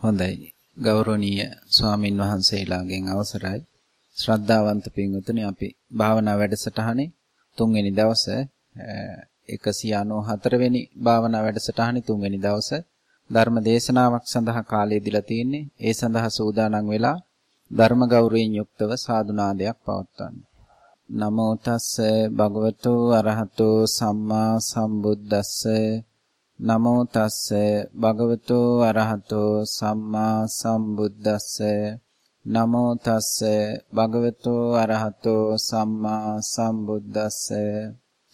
හොඳයි. ගෞරවනීය ස්වාමින් වහන්සේලාගෙන් අවසරයි. ශ්‍රද්ධාවන්ත පින්වතුනි අපි භාවනා වැඩසටහනේ තුන්වෙනි දවසේ 194 වෙනි භාවනා වැඩසටහනේ තුන්වෙනි දවසේ ධර්ම දේශනාවක් සඳහා කාලය දීලා තියෙන්නේ. ඒ සඳහා සූදානම් වෙලා ධර්ම ගෞරවයෙන් යුක්තව සාදුනාදයක් පවත්වන්න. නමෝ තස්ස භගවතු අරහතෝ සම්මා සම්බුද්දස්ස නමෝ තස්ස භගවතු අරහතෝ සම්මා සම්බුද්දස්ස. නමෝ තස්ස භගවතු අරහතෝ සම්මා සම්බුද්දස්ස.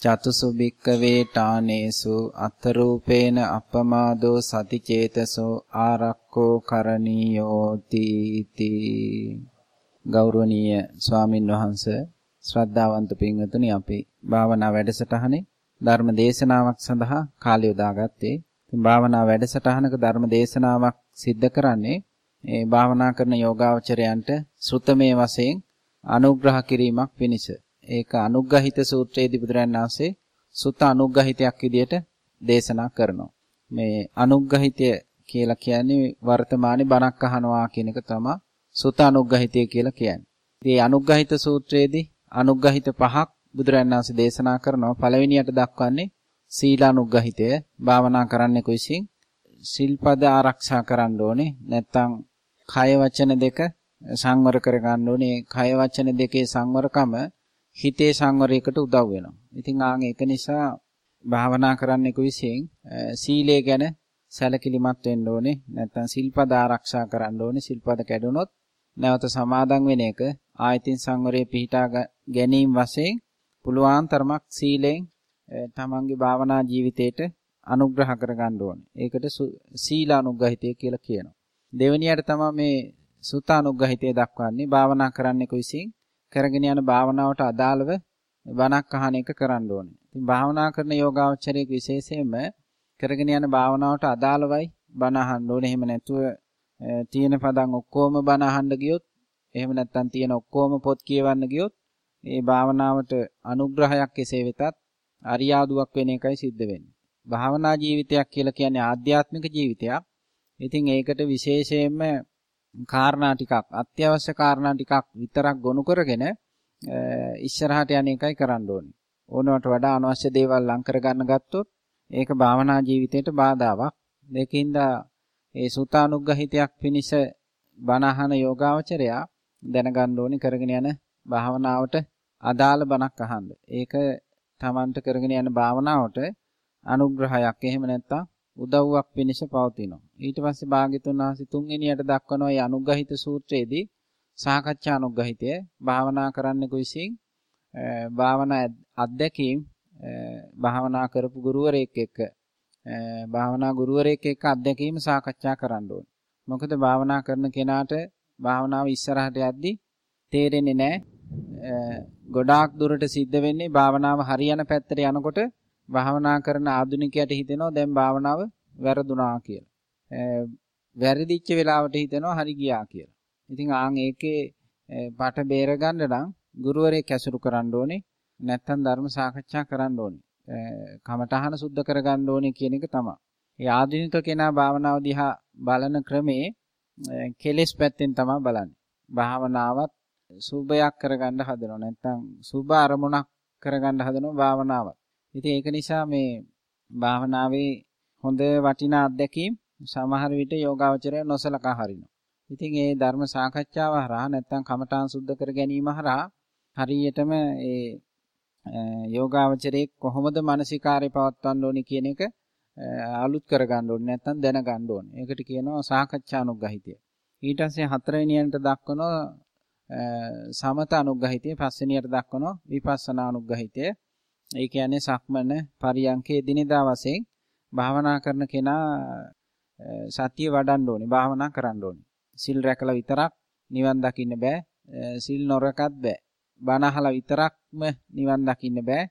චතුසු භික්කවේ ඨානේසු අතරූපේන අපමාදෝ සතිචේතසෝ ආරක්කෝ කරණීයෝ තීති. ගෞරවනීය ස්වාමින් වහන්සේ ශ්‍රද්ධාවන්ත පින්වතුනි අපි භාවනා වැඩසටහනේ ධර්ම දේශනාවක් සඳහා කාලය යොදාගත්තේ. ඉතින් භාවනා වැඩසටහනක ධර්ම දේශනාවක් සිද්ධ කරන්නේ ඒ භාවනා කරන යෝගාවචරයන්ට ශ්‍රුතමේ වශයෙන් අනුග්‍රහ කිරීමක් පිණිස. ඒක අනුග්‍රහිත සූත්‍රයේදී බුදුරජාණන් වහන්සේ සුත අනුග්‍රහිතයක් විදියට දේශනා කරනවා. මේ අනුග්‍රහිතය කියලා කියන්නේ වර්තමානයේ බණක් අහනවා කියන එක තමයි සුත අනුග්‍රහිතය කියලා කියන්නේ. ඉතින් අනුග්‍රහිත සූත්‍රයේදී අනුග්‍රහිත පහක් බුදුරජාණන් වහන්සේ දේශනා කරනවා. පළවෙනියට දක්වන්නේ සීලානුග්‍රහිතය. භාවනා කරන්නේ කොයිසින් සිල්පද ආරක්ෂා කරන්න ඕනේ. නැත්තම් කය වචන දෙක සංවර කර ගන්න ඕනේ. කය වචන දෙකේ සංවරකම හිතේ සංවරයකට උදව් වෙනවා. ඉතින් ආන් ඒක නිසා භාවනා කරන්නේ කොයිසින් සීලය ගැන සැලකිලිමත් වෙන්න ඕනේ. නැත්තම් සිල්පද ආරක්ෂා කරන්න ඕනේ. සිල්පද කැඩුනොත් නැවත සමාදන් වෙන එක ආයතින් සංවරයේ පිහිටා ගැනීම වශයෙන් පුළුවන් තරමක් සීලෙන් තමන්ගේ භාවනා ජීවිතේට අනුග්‍රහ කරගන්න ඕනේ. ඒකට සීලානුග්‍රහිතය කියලා කියනවා. දෙවෙනියට තමයි මේ සුතානුග්‍රහිතය දක්වන්නේ භාවනා කරන්නේ කොයිසින් කරගෙන යන භාවනාවට අදාළව බණක් අහන එක කරන්න ඕනේ. ඉතින් භාවනා කරන යෝගාවචරයේ විශේෂයෙන්ම කරගෙන යන භාවනාවට අදාළවයි බණ අහන්න ඕනේ. එහෙම නැතුව තියෙන පදන් ඔක්කොම බණ අහන්න ගියොත් එහෙම නැත්නම් තියෙන ඔක්කොම පොත් කියවන්න ගියොත් ඒ භාවනාවට අනුග්‍රහයක් එසේ වෙතත් අරියාදුවක් වෙන එකයි සිද්ධ වෙන්නේ. භාවනා ජීවිතයක් කියලා කියන්නේ ආධ්‍යාත්මික ජීවිතයක්. ඉතින් ඒකට විශේෂයෙන්ම කාරණා ටිකක් අත්‍යවශ්‍ය කාරණා ටිකක් විතරක් ගොනු කරගෙන ඉස්සරහට යන එකයි කරන්න ඕනේ. ඕනවට වඩා අනවශ්‍ය දේවල් ලං කරගන්න ගත්තොත් ඒක භාවනා ජීවිතයට බාධාවක්. දෙකින්ද ඒ සුතානුග්‍රහිතයක් පිනිස බණහන යෝගාවචරයා දැනගන්න ඕනේ කරගෙන යන භාවනාවට අදාළ බණක් අහන්න. ඒක Tamanට කරගෙන යන භාවනාවට අනුග්‍රහයක්. එහෙම නැත්නම් උදව්වක් පිණිස පවතිනවා. ඊට පස්සේ භාග්‍යතුන් වහන්සේ තුන්වෙනියට දක්වන ওই අනුග්‍රහිත සූත්‍රයේදී සාකච්ඡා අනුග්‍රහිතය භාවනා කරන්න කුයිසින් භාවනා අධ්‍යක්ීම් භාවනා කරපු ගුරුවරයෙක් එක්ක භාවනා ගුරුවරයෙක් එක්ක අධ්‍යක්ීම් සාකච්ඡා කරන්න ඕනේ. මොකද භාවනා කරන කෙනාට භාවනාව ඉස්සරහට යද්දී තේරෙන්නේ නැහැ. ගොඩාක් දුරට සිද්ධ වෙන්නේ භාවනාව හරියන පැත්තට යනකොට භාවනා කරන ආධුනිකයට හිතෙනවා දැන් භාවනාව වැරදුනා කියලා. වැරදිච්ච වෙලාවට හිතෙනවා හරි ගියා කියලා. ඉතින් ආන් ඒකේ පාට බේර ගන්න නම් ගුරුවරයෙක් ඇසුරු කරන්න ඕනේ. නැත්තම් ධර්ම සාකච්ඡා කරන්න ඕනේ. කමඨහන සුද්ධ කරගන්න ඕනේ කියන එක තමයි. ඒ ආධුනික කෙනා භාවනාව දිහා බලන ක්‍රමේ කෙලෙස් පැත්තෙන් තමයි බලන්නේ. භාවනාවත් සුභයක් කරගන්න හදනවා. නැත්තම් සුභ අරමුණක් කරගන්න හදනවා භාවනාවත්. ඉතින් ඒක නිසා මේ භාවනාවේ හොඳ වටිනා අත්දැකීම් සමහර විට යෝගාවචරය නොසලකා හරිනවා. ඉතින් ඒ ධර්ම සාකච්ඡාව හරහා නැත්තම් කමඨාන් සුද්ධ කර ගැනීම හරහා හරියටම ඒ යෝගාවචරයේ කොහොමද මානසිකාරය පවත්වන්න ඕනේ කියන එක අලුත් කරගන්න ඕනේ නැත්තම් දැනගන්න ඕනේ. ඒකට කියනවා සාකච්ඡානුග්‍රහිතය. ඊට පස්සේ හතරවෙනියට දක්වනවා සමත අනුග්‍රහිතය, පස්වෙනියට දක්වනවා විපස්සනා අනුග්‍රහිතය. ඒ කියන්නේ සක්මන පරියංකේ දිනදා වශයෙන් භාවනා කරන කෙනා සතිය වඩන්න ඕනේ, භාවනා කරන්න ඕනේ. සිල් රැකලා විතරක් නිවන් දකින්න බෑ. සිල් නොරකත් බෑ. බණ අහලා විතරක්ම නිවන් දකින්න බෑ.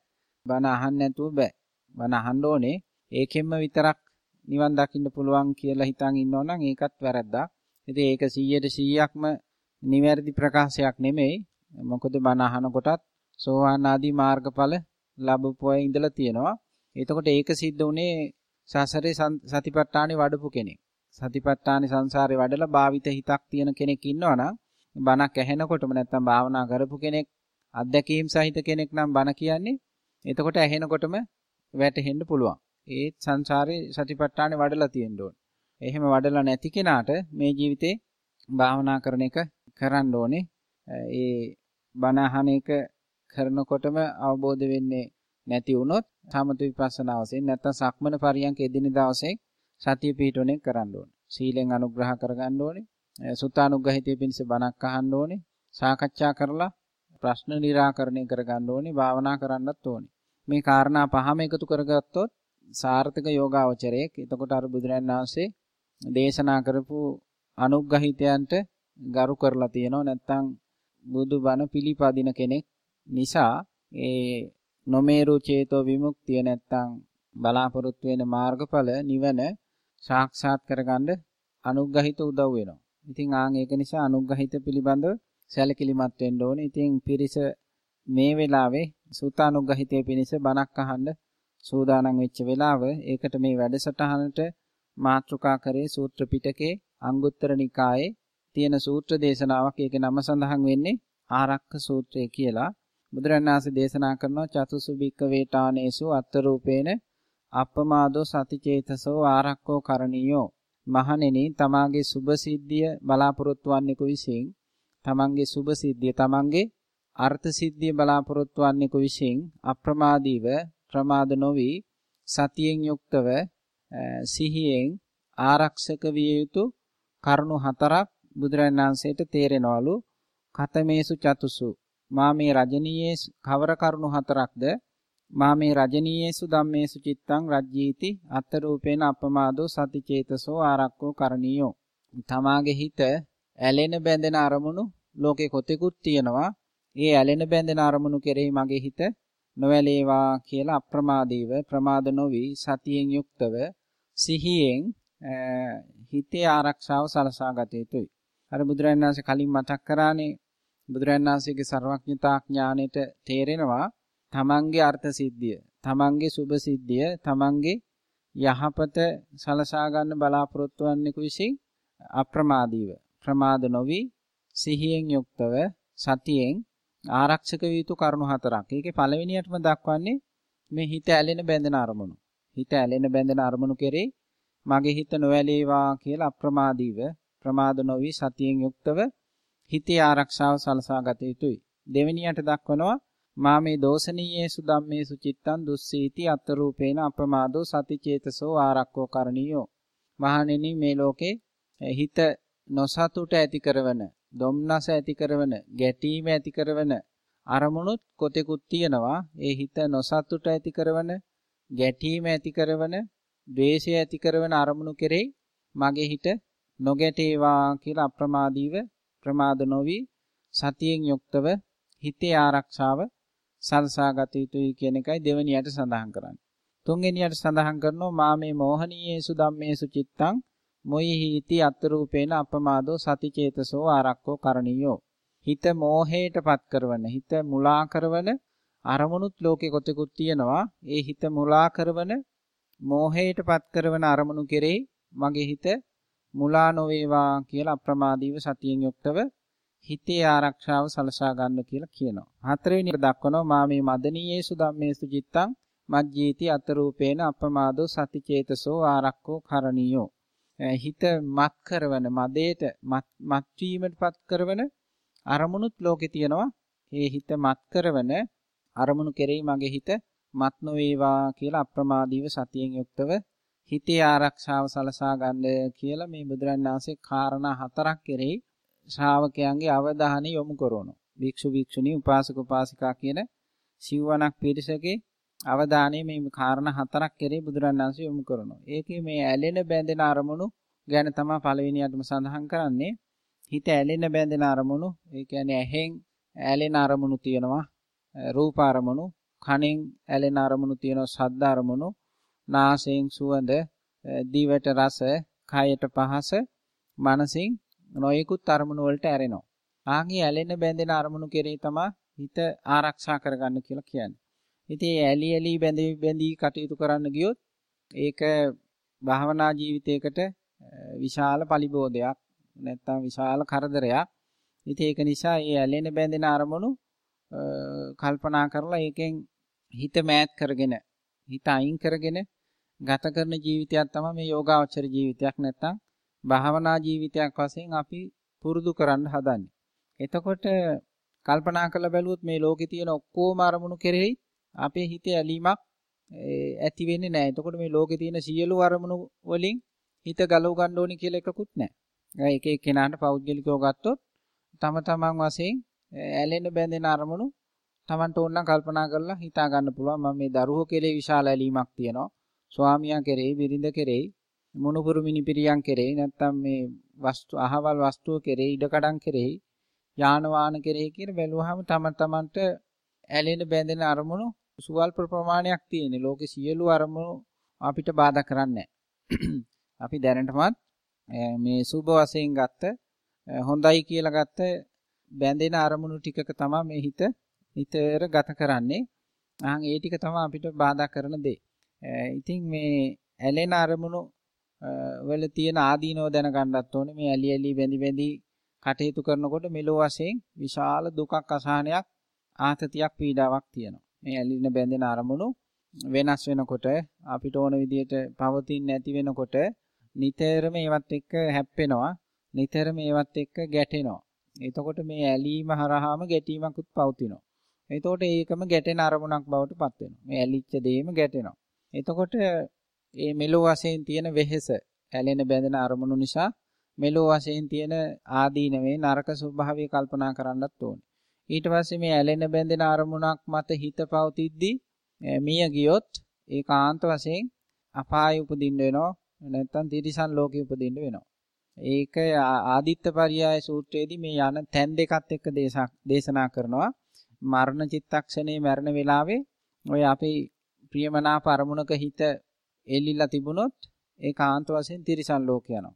බණ අහන්න නැතුව බෑ. බණ අහන්න ඕනේ. ඒකෙන්ම විතරක් නිවන් දකින්න පුළුවන් කියලා හිතන් ඉන්නවනම් ඒකත් වැරද්දක්. ඉතින් ඒක 100ට 100ක්ම නිවැරදි ප්‍රකාශයක් නෙමෙයි. මොකද බණ අහනකොටත් සෝවාන් ආදී මාර්ගඵල ලැබපුවා ඉඳලා තියෙනවා. එතකොට ඒක සිද්ධ උනේ සසරේ සතිපට්ඨානේ වඩපු කෙනෙක්. සතිපට්ඨාන සංසාරේ වඩලා භාවිත හිතක් තියෙන කෙනෙක් ඉන්නවනම් බණක් ඇහෙනකොටම නැත්තම් භාවනා කරපු කෙනෙක් අත්දැකීම් සහිත කෙනෙක් නම් බණ කියන්නේ එතකොට ඇහෙනකොටම වැටහෙන්න පුළුවන්. ඒ සංසාරේ සතිපට්ඨානේ වඩලා තියෙන්න ඕන. එහෙම වඩලා නැති කෙනාට මේ ජීවිතේ භාවනා කරන එක කරන්න ඕනේ. ඒ බණ අහන එක කරනකොටම අවබෝධ වෙන්නේ නැති වුණොත් සමත විපස්සනා වශයෙන් නැත්තම් සක්මන පරියන්ක එදිනෙදා වශයෙන් සතිය පිහිටුවනේ කරන්න ඕනේ. සීලෙන් අනුග්‍රහ කරගන්න ඕනේ. සුත්තානුග්‍රහිතය පිණිස බණක් අහන්න ඕනේ. සාකච්ඡා කරලා ප්‍රශ්න निराකරණය කරගන්න ඕනේ. භාවනා කරන්නත් ඕනේ. මේ කාරණා පහම එකතු කරගත්තොත් සාර්ථක යෝගාවචරයේ එතකොට අර බුදුරජාණන් වහන්සේ දේශනා කරපු අනුග්‍රහිතයන්ට ගරු කරලා තියෙනවා නැත්නම් බුදුබණ පිළිපදින කෙනෙක් නිසා ඒ නොමේරු චේතෝ විමුක්තිය නැත්නම් බලාපොරොත්තු වෙන මාර්ගඵල නිවන සාක්ෂාත් කරගන්න අනුග්‍රහිත උදව් වෙනවා. ඉතින් ආන් ඒක නිසා අනුග්‍රහිත පිළිබඳව සැලකිලිමත් වෙන්න ඕනේ. ඉතින් පිරිස මේ වෙලාවේ සූතානුග්‍රහිතයේ පිණිස බණක් අහන්න සූදානම් වෙච්ච වෙලාව ඒකට මේ වැඩසටහනට මාතෘකා කරේ සූත්‍ර පිටකේ අංගුත්තර නිකායේ තියෙන සූත්‍ර දේශනාවක් ඒකේ නම සඳහන් වෙන්නේ ආරක්ක සූත්‍රය කියලා. බුදුරණන් වහන්සේ දේශනා කරනවා චතුසු බික්ක වේටානේසු අත්තරූපේන අප්පමාදෝ සතිචේතසෝ ආරක්කෝ කරණීයෝ මහණෙනි තමාගේ සුභ සිද්ධිය බලාපොරොත්තු වන්නෙකු විසින් තමන්ගේ සුභ සිද්ධිය තමන්ගේ අර්ථ සිද්ධිය බලාපොරොත්තු වන්නෙකු විසින් අප්‍රමාදීව ප්‍රමාද නොවි සතියෙන් යුක්තව සිහියෙන් ආරක්ෂක විය යුතු කරුණු හතරක් බුදුරජාණන් වහන්සේට තේරෙනවලු. කතමේසු චතුසු. මා මේ රජනීයේ කවර කරුණු හතරක්ද? මා මේ රජනීයේසු ධම්මේසු චිත්තං රජ්ජීති අත්තරූපේන අපමාදෝ සතිචේතසෝ ආරක්කෝ කරණීයෝ. තමාගේ හිත ඇලෙන බැඳෙන අරමුණු ලෝකේ කොතෙකුත් තියෙනවා. ඒ ඇලෙන බැඳෙන අරමුණු කෙරෙහි මගේ හිත නොවැළේවා කියලා අප්‍රමාදීව ප්‍රමාද නොවි සතියෙන් යුක්තව සිහියෙන් හිතේ ආරක්ෂාව සලසා ගත යුතුයි. අර බුදුරජාණන් වහන්සේ කලින් මතක් කරානේ බුදුරජාණන් වහන්සේගේ ਸਰවඥතා ඥාණයට තේරෙනවා තමන්ගේ අර්ථ සිද්ධිය, තමන්ගේ සුභ සිද්ධිය, තමන්ගේ යහපත සලසා ගන්න බලාපොරොත්තු වන්නෙකු විසින් අප්‍රමාදීව ප්‍රමාද නොවි සිහියෙන් යුක්තව සතියෙන් ආරක්ෂක විය යුතු කරුණු හතරක්. ඒකේ පළවෙනියටම දක්වන්නේ මේ හිත ඇලෙන බැඳෙන අරමුණු. හිත ඇලෙන බැඳෙන අරමුණු කෙරේ මගේ හිත නොඇලේවා කියලා අප්‍රමාදීව ප්‍රමාද නොවි සතියෙන් යුක්තව හිතේ ආරක්ෂාව සලසා ගත යුතුයි. දෙවෙනියට දක්වනවා මා මේ දෝෂණීයේසු ධම්මේසු චිත්තං දුස්සීති අත්තරූපේන අප්‍රමාදෝ සතිචේතසෝ ආරක්කෝ කරණීයෝ. මහණෙනි මේ ලෝකේ හිත නොසතුට ඇති කරවන, දුම්නස ඇති කරවන, ගැටීම ඇති කරවන අරමුණුත් කොතෙකුත් තියෙනවා. ඒ හිත නොසතුට ඇති කරවන, ගැටීම ඇති කරවන, ද්වේෂය ඇති කරවන අරමුණු කෙරෙහි මගේ හිත නොගැටේවා කියලා අප්‍රමාදීව ප්‍රමාද නොවි සතියෙන් යුක්තව හිතේ ආරක්ෂාව සල්සා ගත යුතුයි කියන එකයි දෙවෙනියට සඳහන් කරන්නේ. තුන්වෙනියට සඳහන් කරනවා මා මේ මෝහනීයේසු ධම්මේසු චිත්තං මොයිහිති අත්රූපේන අපමාදෝ සතිචේතසෝ ආරක්කෝ කරණීයෝ. හිත මෝහයටපත් කරවන හිත මුලා කරවන අරමුණුත් ලෝකේ කොතෙකුත් තියෙනවා. ඒ හිත මුලා කරවන මෝහයටපත් කරවන අරමුණු කෙරෙහි මගේ හිත මුලා නොවේවා කියලා අප්‍රමාදීව සතියෙන් යුක්තව හිතේ ආරක්ෂාව සලසා ගන්න කියලා කියනවා. හතරවෙනි එක දක්වනවා මා මේ මදනීයේසු ධම්මේසු චිත්තං මජ්ජීති අතරූපේන අපමාදෝ සතිචේතසෝ ආරක්කෝ කරණීයෝ. හිත මත් කරවන මදේට මත් වීමටපත් කරවන අරමුණුත් ලෝකේ තියෙනවා. ඒ හිත මත් කරවන අරමුණු කෙරෙහි මගේ හිත මත් නොවේවා කියලා අප්‍රමාදීව සතියෙන් යුක්තව හිතේ ආරක්ෂාව සලසා ගන්න කියලා මේ බුදුරන් වහන්සේ කාරණා හතරක් කෙරෙහි ශ්‍රාවකයන්ගේ අවධානය යොමු කරනවා. භික්ෂු භික්ෂුණී උපාසක උපාසිකා කියන සිව්වණක් පිරිසගේ අවධානය මේ කාරණා හතරක් කෙරෙහි බුදුරන් වහන්සේ යොමු කරනවා. ඒකේ මේ ඇලෙන බැඳෙන අරමුණු ගැන තමයි පළවෙනියටම සඳහන් කරන්නේ. හිත ඇලෙන බැඳෙන අරමුණු, ඒ කියන්නේ ඇහෙන් ඇලෙන අරමුණු තියෙනවා. රූප අරමුණු, කනෙන් ඇලෙන අරමුණු තියෙනවා. ශබ්ද අරමුණු, නාසයෙන් සුවඳ, දිවට රස, කයට පහස, මනසින් නොයෙකුත් අරමුණු වලට ඇරෙනවා. ආන්ගේ ඇලෙන බැඳෙන අරමුණු කෙරේ තමයි හිත ආරක්ෂා කරගන්න කියලා කියන්නේ. ඉතින් ඇලි ඇලි බැඳි බැඳි කටයුතු කරන්න ගියොත් ඒක භාවනා ජීවිතයකට විශාල පලිබෝධයක් නැත්තම් විශාල කරදරයක්. ඉතින් ඒක නිසා මේ ඇලෙන බැඳෙන අරමුණු කල්පනා කරලා ඒකෙන් හිත මෑත් කරගෙන හිත අයින් කරගෙන ගත කරන ජීවිතයක් තමයි මේ යෝගාවචර ජීවිතයක් නැත්තම් භාවනා ජීවිතයක් වශයෙන් අපි පුරුදු කරන්න හදන්නේ. එතකොට කල්පනා කරලා බැලුවොත් මේ ලෝකේ තියෙන ඔක්කොම අරමුණු කෙරෙහි අපේ හිතේ ඇලීමක් ඇති වෙන්නේ නැහැ. එතකොට මේ ලෝකේ තියෙන සියලු අරමුණු වලින් හිත ගලව ගන්න ඕනි කියලා එකකුත් නැහැ. ඒක එක්කෙනාට පෞද්ගලිකව ගත්තොත් තම තමන් වශයෙන් ඇලෙන බැඳෙන අරමුණු Tamanට ඕන නම් කල්පනා කරලා හිතා ගන්න පුළුවන් මම මේ දරුවෝ කෙරේ විශාල ඇලීමක් තියෙනවා. ස්වාමියා කෙරෙහි, බිරිඳ කෙරෙහි, මොනුපුරු මිනිපිරියන් කෙරෙහි නැත්තම් මේ වස්තු අහවල් වස්තුව කෙරෙහි, ඉඩකඩම් කෙරෙහි, යාන වාහන කෙරෙහි කියලා බැලුවාම තම තමන්ට ඇලෙන බැඳෙන අරමුණු සුවල්ප ප්‍රමාණයක් තියෙන. ලෝකේ සියලු අරමුණු අපිට බාධා කරන්නේ අපි දැනටමත් මේ සුභ වශයෙන් ගත්ත හොඳයි කියලා ගත්ත බැඳෙන අරමුණු ටිකක තමයි මේ හිත නිතර ගත කරන්නේ. අහන් ඒ ටික තමයි අපිට බාධා කරන දේ. ඉතින් මේ ඇලෙන අරමුණු වල තියෙන ආදීනව දැනගන්නත් ඕනේ. මේ ඇලි ඇලි බැඳි බැඳි කටයුතු කරනකොට මෙලෝ වශයෙන් විශාල දුකක් අසහනයක් ආතතියක් පීඩාවක් තියෙනවා. මේ ඇලින බැඳෙන අරමුණු වෙනස් වෙනකොට අපිට ඕන විදිහට පවතින්නේ නැති වෙනකොට නිතරම ඒවත් එක්ක හැප්පෙනවා. නිතරම ඒවත් එක්ක ගැටෙනවා. එතකොට මේ ඇලීම හරහාම ගැටීමකුත් පවතිනවා. එතකොට ඒකම ගැටෙන අරමුණක් බවට පත් වෙනවා. මේ ඇලිච්ච දෙයම ගැටෙනවා. එතකොට මේ මෙලෝ වශයෙන් තියෙන වෙහෙස ඇලෙන බැඳෙන අරමුණු නිසා මෙලෝ වශයෙන් තියෙන ආදීනවේ නරක ස්වභාවය කල්පනා කරන්නත් ඕනේ. ඊට පස්සේ මේ ඇලෙන බැඳෙන අරමුණක් මත හිත පවතිද්දී මිය ගියොත් ඒකාන්ත වශයෙන් අපාය උපදින්න වෙනවා. නැත්නම් තිරිසන් ලෝකෙ උපදින්න වෙනවා. ඒක ආදිත්ත පරියාය සූත්‍රයේදී මේ යන තැන් දෙකත් එක්ක දේශනා කරනවා. මරණ චිත්තක්ෂණේ මරණ වෙලාවේ ඔය අපේ ප්‍රියමනාප අරමුණක හිත එල්ලිලා තිබුණොත් ඒ කාන්ත වශයෙන් තිරිසන් ලෝක යනවා.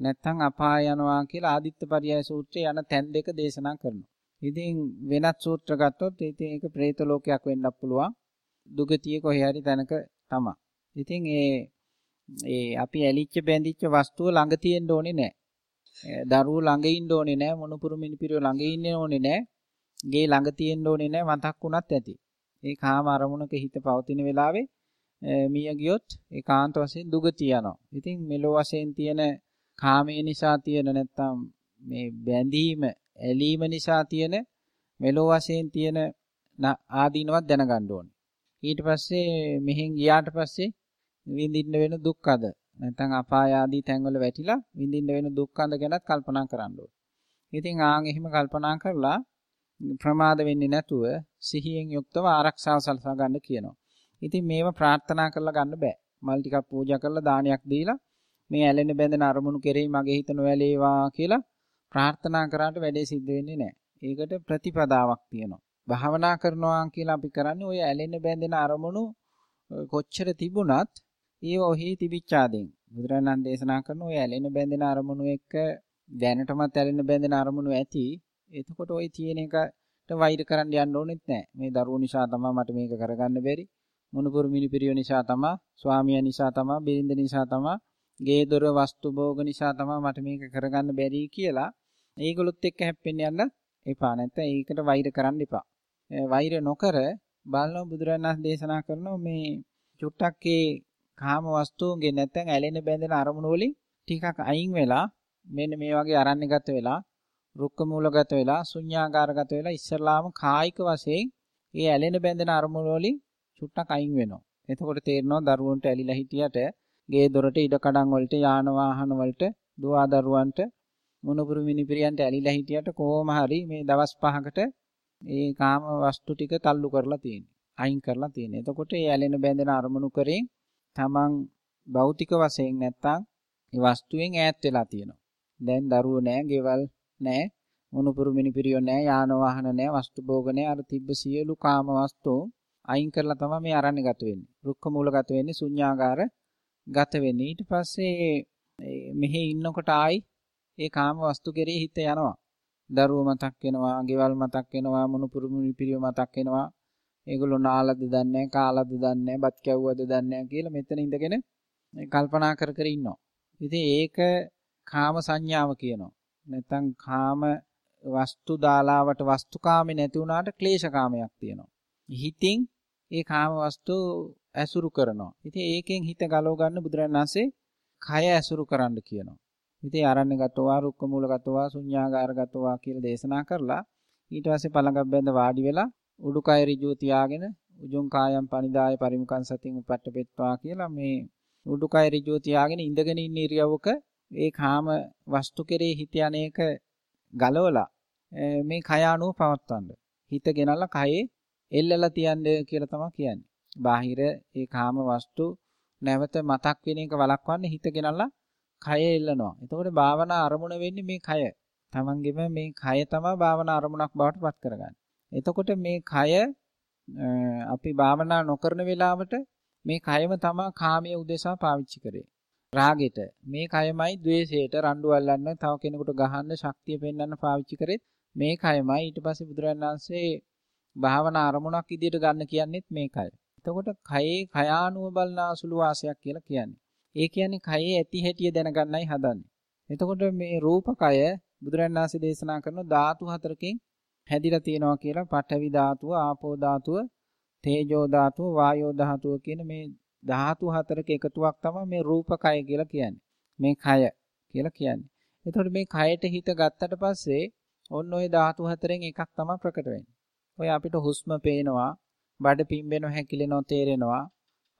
නැත්තම් අපාය යනවා කියලා ආදිත්ත පරියාය සූත්‍රයේ යන තැන් දෙක දේශනා කරනවා. ඉතින් වෙනත් සූත්‍ර ගත්තොත් ඉතින් ඒක പ്രേත ලෝකයක් වෙන්නත් පුළුවන්. දුගතිය කොහේ හරි තැනක තමයි. ඉතින් ඒ ඒ අපි ඇලිච්ච බැඳිච්ච වස්තුව ළඟ තියෙන්න ඕනේ නැහැ. දරුවෝ ළඟ ඉන්න ඕනේ නැහැ. මොනුපුරු මිනිපිරියෝ ළඟ ඉන්න ඕනේ නැහැ. ගේ ළඟ තියෙන්න ඕනේ නැහැ මතක් වුණත් ඇති. ඒ කාම අරමුණක හිත පවතින වෙලාවේ මිය ගියොත් ඒකාන්ත වශයෙන් දුගතිය යනවා. ඉතින් මෙලෝ වශයෙන් තියෙන කාමයේ නිසා තියෙන නැත්තම් මේ බැඳීම, ඇලීම නිසා තියෙන මෙලෝ වශයෙන් තියෙන ආදීනවත් දැනගන්න ඕනේ. ඊට පස්සේ මෙහෙන් ගියාට පස්සේ විඳින්න වෙන දුක් අද නැත්නම් අපාය ආදී තැන්වල වැටිලා විඳින්න වෙන දුක් අඳ ගැනත් කල්පනා කරන්න ඕනේ. ඉතින් ආන් එහෙම කල්පනා කරලා ප්‍රමාද වෙන්නේ නැතුව සිහියෙන් යුක්තව ආරක්ෂාව සලසා ගන්න කියනවා. ඉතින් මේව ප්‍රාර්ථනා කරලා ගන්න බෑ. මල් ටිකක් පූජා කරලා දානයක් දීලා මේ ඇලෙන බැඳෙන අරමුණු කෙරෙහි මගේ හිත නොඇලේවා කියලා ප්‍රාර්ථනා කරාට වැඩේ සිද්ධ වෙන්නේ නැහැ. ඒකට ප්‍රතිපදාවක් තියෙනවා. භාවනා කරනවා කියලා අපි කරන්නේ ওই ඇලෙන බැඳෙන අරමුණු කොච්චර තිබුණත් ඒව ඔහි තිබිච්චාදෙන්. බුදුරණන් දේශනා කරන ওই ඇලෙන බැඳෙන අරමුණු එක්ක දැනටමත් ඇලෙන බැඳෙන අරමුණු ඇති එතකොට ওই තියෙන එකට වෛර කරන්න යන්න ඕනෙත් නැහැ. මේ දරුවෝ නිසා තමයි මට මේක කරගන්න බැරි. මුණුපුරු මිනිපිරියෝ නිසා තමයි, ස්වාමියා නිසා තමයි, බිරිඳ නිසා තමයි, ගේ දොර වස්තු භෝග නිසා තමයි මට මේක කරගන්න බැරි කියලා ඒගොල්ලොත් එක්ක හැප්පෙන්න යන්න එපා. නැත්නම් ඒකට වෛර කරන්න එපා. වෛර නොකර බලන බුදුරණන් දේශනා කරනවා මේ චුට්ටක් ඒ කාම වස්තුන්ගේ නැත්නම් ඇලෙන බැඳෙන අරමුණු වලින් ටිකක් අයින් වෙලා මෙන්න මේ වගේ අරණ්‍යගත වෙලා රුක්ක මූලගත වෙලා ශුන්‍යාකාරගත වෙලා ඉස්සරලාම කායික වශයෙන් ඒ ඇලෙන බැඳෙන අරමුණු වලින් චුට්ටක් අයින් වෙනවා. එතකොට තේරෙනවා දරුවන්ට ඇලිලා හිටියට ගේ දොරට ඉඩ කඩන් වලට යාන වාහන වලට දුවා දරුවන්ට මොනුපුරු මිනිපිරියන්ට ඇලිලා හිටියට කොහොම හරි මේ දවස් පහකට ඒ කාම වස්තු ටික තල්ලු කරලා තියෙනවා. අයින් කරලා තියෙනවා. එතකොට ඒ ඇලෙන බැඳෙන අරමුණු කරේ තමන් භෞතික වශයෙන් නැත්තම් ඒ වස්තුවෙන් ඈත් වෙලා තියෙනවා. දැන් දරුවෝ නෑ, ගෙවල් නෑ. මොනුපුරු මිනිපිරියෝ නෑ යාන වාහන නෑ වස්තු භෝග නෑ. අර තිබ්බ සියලු කාම වස්තු අයින් කරලා තමයි මේ අරණ්‍ය ගත වෙන්නේ. රුක්ක මූල ගත වෙන්නේ ශුන්‍යාගාර ගත වෙන්නේ. ඊට පස්සේ මෙහි ඉන්නකොට ආයි ඒ කාම වස්තු කෙරේ හිත යනවා. දරුවෝ මතක් වෙනවා ගෙවල් මතක් වෙනවා මොනුපුරු මිනිපිරියෝ මතක් වෙනවා. ඒගොල්ලෝ නාලද දන්නේ කාලද දන්නේ බත් කැව්වද දන්නේ කියලා මෙතන ඉඳගෙන කල්පනා කර කර ඉන්නවා. ඉතින් ඒක කාම සංඥාව කියනවා. නැත්නම් කාම වස්තු දාලාවට වස්තුකාමේ නැති වුණාට ක්ලේශකාමයක් තියෙනවා. හිතින් ඒ කාම වස්තු ඇසුරු කරනවා. ඉතින් ඒකෙන් හිත ගලව ගන්න බුදුරජාණන් වහන්සේ කය ඇසුරු කරන්න කියනවා. ඉතින් ආරණ්‍යගතවා රුක්ක මූලගතවා ශුන්‍යාගාරගතවා කියලා දේශනා කරලා ඊට පස්සේ පළඟක් බැඳ වාඩි වෙලා උඩුකය ඍජුව තියාගෙන උජුං කායම් පනිදාය පරිමුඛං සතින් උපට්ඨපෙත්වා කියලා මේ උඩුකය ඍජුව තියාගෙන ඉඳගෙන ඉන්න ඉරියව්වක ඒ කාම වස්තු කෙරේ හිත යන්නේක ගලවලා මේ කය අනුව පවත්වන්න. හිත ගෙනල්ලා කයේ එල්ලලා තියන්නේ කියලා තමයි කියන්නේ. බාහිර ඒ කාම වස්තු නැවත මතක් වෙන එක වළක්වන්න හිත ගෙනල්ලා කය එල්ලනවා. එතකොට භාවනා අරමුණ වෙන්නේ මේ කය. තමන්ගෙම මේ කය තමයි භාවනා අරමුණක් බවට පත් කරගන්නේ. එතකොට මේ කය අපි භාවනා නොකරන වෙලාවට මේ කයම තමයි කාමයේ උදෙසා පාවිච්චි කරේ. රාගෙට මේ කයමයි द्वේෂයට රණ්ඩු අල්ලන්න තව කෙනෙකුට ගහන්න ශක්තිය පෙන්වන්න පාවිච්චි කරෙත් මේ කයමයි ඊට පස්සේ බුදුරජාණන් වහන්සේ භාවනා අරමුණක් ඉදිරියට ගන්න කියන්නේත් මේකයි. එතකොට කයේ කයානුව බලන අසුළු වාසයක් කියලා කියන්නේ. ඒ කියන්නේ කයේ ඇති හැටිය දැනගන්නයි හදන්නේ. එතකොට මේ රූපකය බුදුරජාණන් වහන්සේ දේශනා කරන ධාතු හතරකින් හැදිලා තියෙනවා කියලා පඨවි ධාතුව, ආපෝ ධාතුව, තේජෝ ධාතුව, වායෝ ධාතුව කියන මේ ධාතු හතරක එකතුවක් තමයි මේ රූපකය කියලා කියන්නේ. මේ කය කියලා කියන්නේ. එතකොට මේ කයට හිත ගත්තට පස්සේ ඔන්න ඔය ධාතු හතරෙන් එකක් තමයි ප්‍රකට වෙන්නේ. ඔය අපිට හුස්ම පේනවා, බඩ පිම්බෙනවා, හැකිලෙනවා, තේරෙනවා,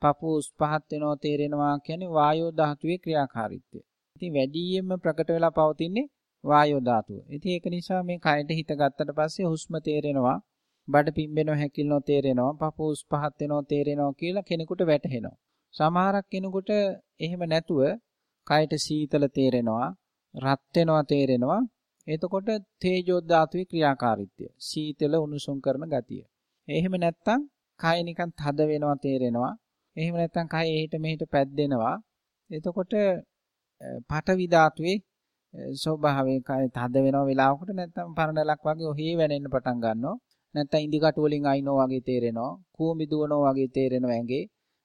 පපු උස් පහත් වෙනවා, තේරෙනවා කියන්නේ වායෝ ධාතුවේ ක්‍රියාකාරීත්වය. ඉතින් වැඩියෙන්ම ප්‍රකට වෙලා පවතින්නේ වායෝ ධාතුව. ඉතින් ඒක නිසා මේ කයට හිත ගත්තට පස්සේ හුස්ම තේරෙනවා, බඩ පිම්බෙනවා, හැකිලෙනවා, තේරෙනවා, පපු උස් පහත් වෙනවා, තේරෙනවා කියලා කෙනෙකුට වැටහෙනවා. සමහරක් කෙනෙකුට එහෙම නැතුව කයට සීතල තේරෙනවා, රත් වෙනවා තේරෙනවා. එතකොට තේජෝ ධාතුවේ ක්‍රියාකාරීත්වය, සීතල උණුසුම් කරන ගතිය. එහෙම නැත්තම් කය නිකන් තද වෙනවා තේරෙනවා. එහෙම නැත්තම් කය එහෙට මෙහෙට පැද්දෙනවා. එතකොට පඨවි ධාතුවේ ස්වභාවයෙන් කය තද වෙනව වෙලාවකට නැත්තම් පරණලක් වගේ ඔහේ වැනෙන්න පටන් ගන්නවා. නැත්තම් ඉදි කටු වලින් අයිනෝ වගේ තේරෙනවා. කූඹි දුවනෝ වගේ තේරෙනවා ඇඟේ.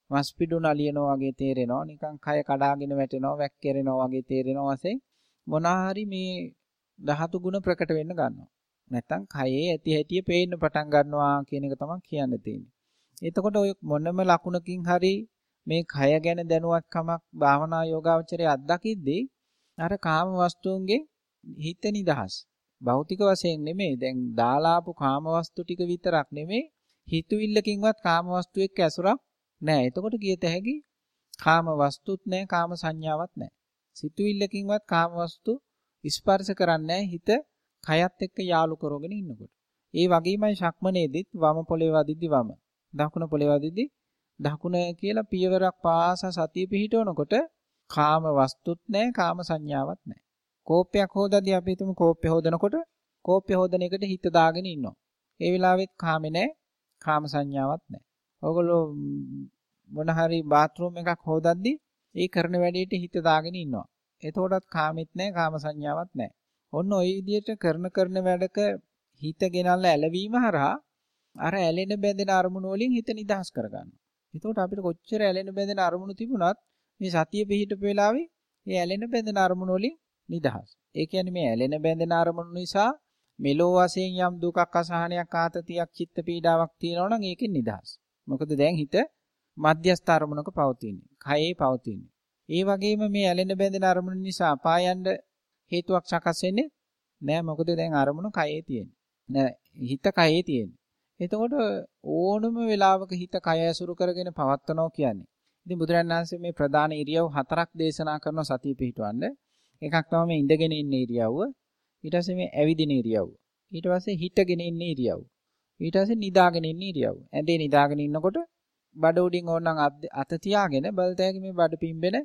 මස් පිඩු නලියනෝ වගේ තේරෙනවා. නිකන් කය කඩාගෙන වැටෙනවා, වැක්කිරෙනවා වගේ තේරෙනවා වශයෙන් මොනාහරි මේ ධාතු ගුණ ප්‍රකට වෙන්න ගන්නවා. නැත්තම් කයේ ඇති හැටිය පේන්න පටන් ගන්නවා කියන එක තමයි කියන්න තියෙන්නේ. එතකොට ඔය මොනම ලකුණකින් හරි මේ කය ගැන දැනුවත්කමක් භාවනා යෝගාවචරයේ අත්දකිද්දී අර කාම වස්තුන්ගේ හිත නිදහස්. භෞතික වශයෙන් නෙමෙයි දැන් දාලාපු කාම වස්තු ටික විතරක් නෙමෙයි හිතුවිල්ලකින්වත් කාම වස්තු එක්ක ඇසුරක් නැහැ. එතකොට කියත හැකි කාම වස්තුත් නැහැ කාම සංඥාවක් නැහැ. සිතුවිල්ලකින්වත් කාම වස්තු ස්පර්ශ කරන්නේ හිත කයත් එක්ක යාලු කරගෙන ඉන්නකොට. ඒ වගේමයි ශක්මනේදිත් වම පොළේ වදිද්දි වම. දකුණ පොළේ වදිද්දි දකුණ කියලා පියවරක් පාසා සතිය පිහිටවනකොට කාම වස්තුත් නැහැ කාම සංඥාවක් නැහැ. කෝපයක් හොදද්දී අපි හිතමු කෝප්‍ය හොදනකොට කෝප්‍ය හොදන එකට හිත දාගෙන ඉන්නවා. ඒ වෙලාවෙත් කාමේ නැහැ කාම සංඥාවක් නැහැ. ඔයගොල්ලෝ මොන හරි බාත්රූම් එකක් හොදද්දී ඒ කරන වැඩේට හිත දාගෙන ඉන්නවා. එතකොටත් කාමෙත් නැහැ කාම සංඥාවක් නැහැ. ඔන්න ওই විදිහට කරන කරන වැඩක හිත ගෙනල්ලා ඇලවීම හරහා අර ඇලෙන බැඳෙන අරමුණු වලින් හිත නිදහස් කරගන්නවා. එතකොට අපිට කොච්චර ඇලෙන බැඳෙන අරමුණු තිබුණත් මේ සතිය පිහිටපු වෙලාවේ මේ ඇලෙන බැඳෙන අරමුණු වලින් නිදහස්. ඒ කියන්නේ මේ ඇලෙන බැඳෙන අරමුණු නිසා මෙලෝ වශයෙන් යම් දුකක් අසහනයක් ආතතියක් චිත්ත පීඩාවක් තියෙනවා නම් ඒකෙන් නිදහස්. මොකද දැන් හිත මධ්‍යස්ථ අරමුණක පවතින්නේ. කයේ පවතින්නේ. ඒ වගේම මේ ඇලෙන බැඳෙන අරමුණු නිසා අපායන්ඩ හේතුවක් සකස් වෙන්නේ නෑ මොකද දැන් අරමුණු කයේ තියෙන්නේ. නෑ හිත කයේ තියෙන්නේ. එතකොට ඕනම වෙලාවක හිත කය ඇසුරු කරගෙන පවත්නවා කියන්නේ. ඉතින් බුදුරජාණන් වහන්සේ මේ ප්‍රධාන ඉරියව් හතරක් දේශනා කරන සතිය පිහිටවන්න. එකක් තමයි මේ ඉඳගෙන ඉන්න ඉරියව්ව. ඊට පස්සේ මේ ඇවිදින ඉරියව්ව. ඊට පස්සේ හිටගෙන ඉන්න ඉරියව්ව. ඊට පස්සේ නිදාගෙන ඉන්න ඉරියව්ව. ඇඳේ නිදාගෙන ඉන්නකොට බඩ උඩින් ඕනනම් අත තියාගෙන බලතැගේ මේ බඩ පිම්බෙන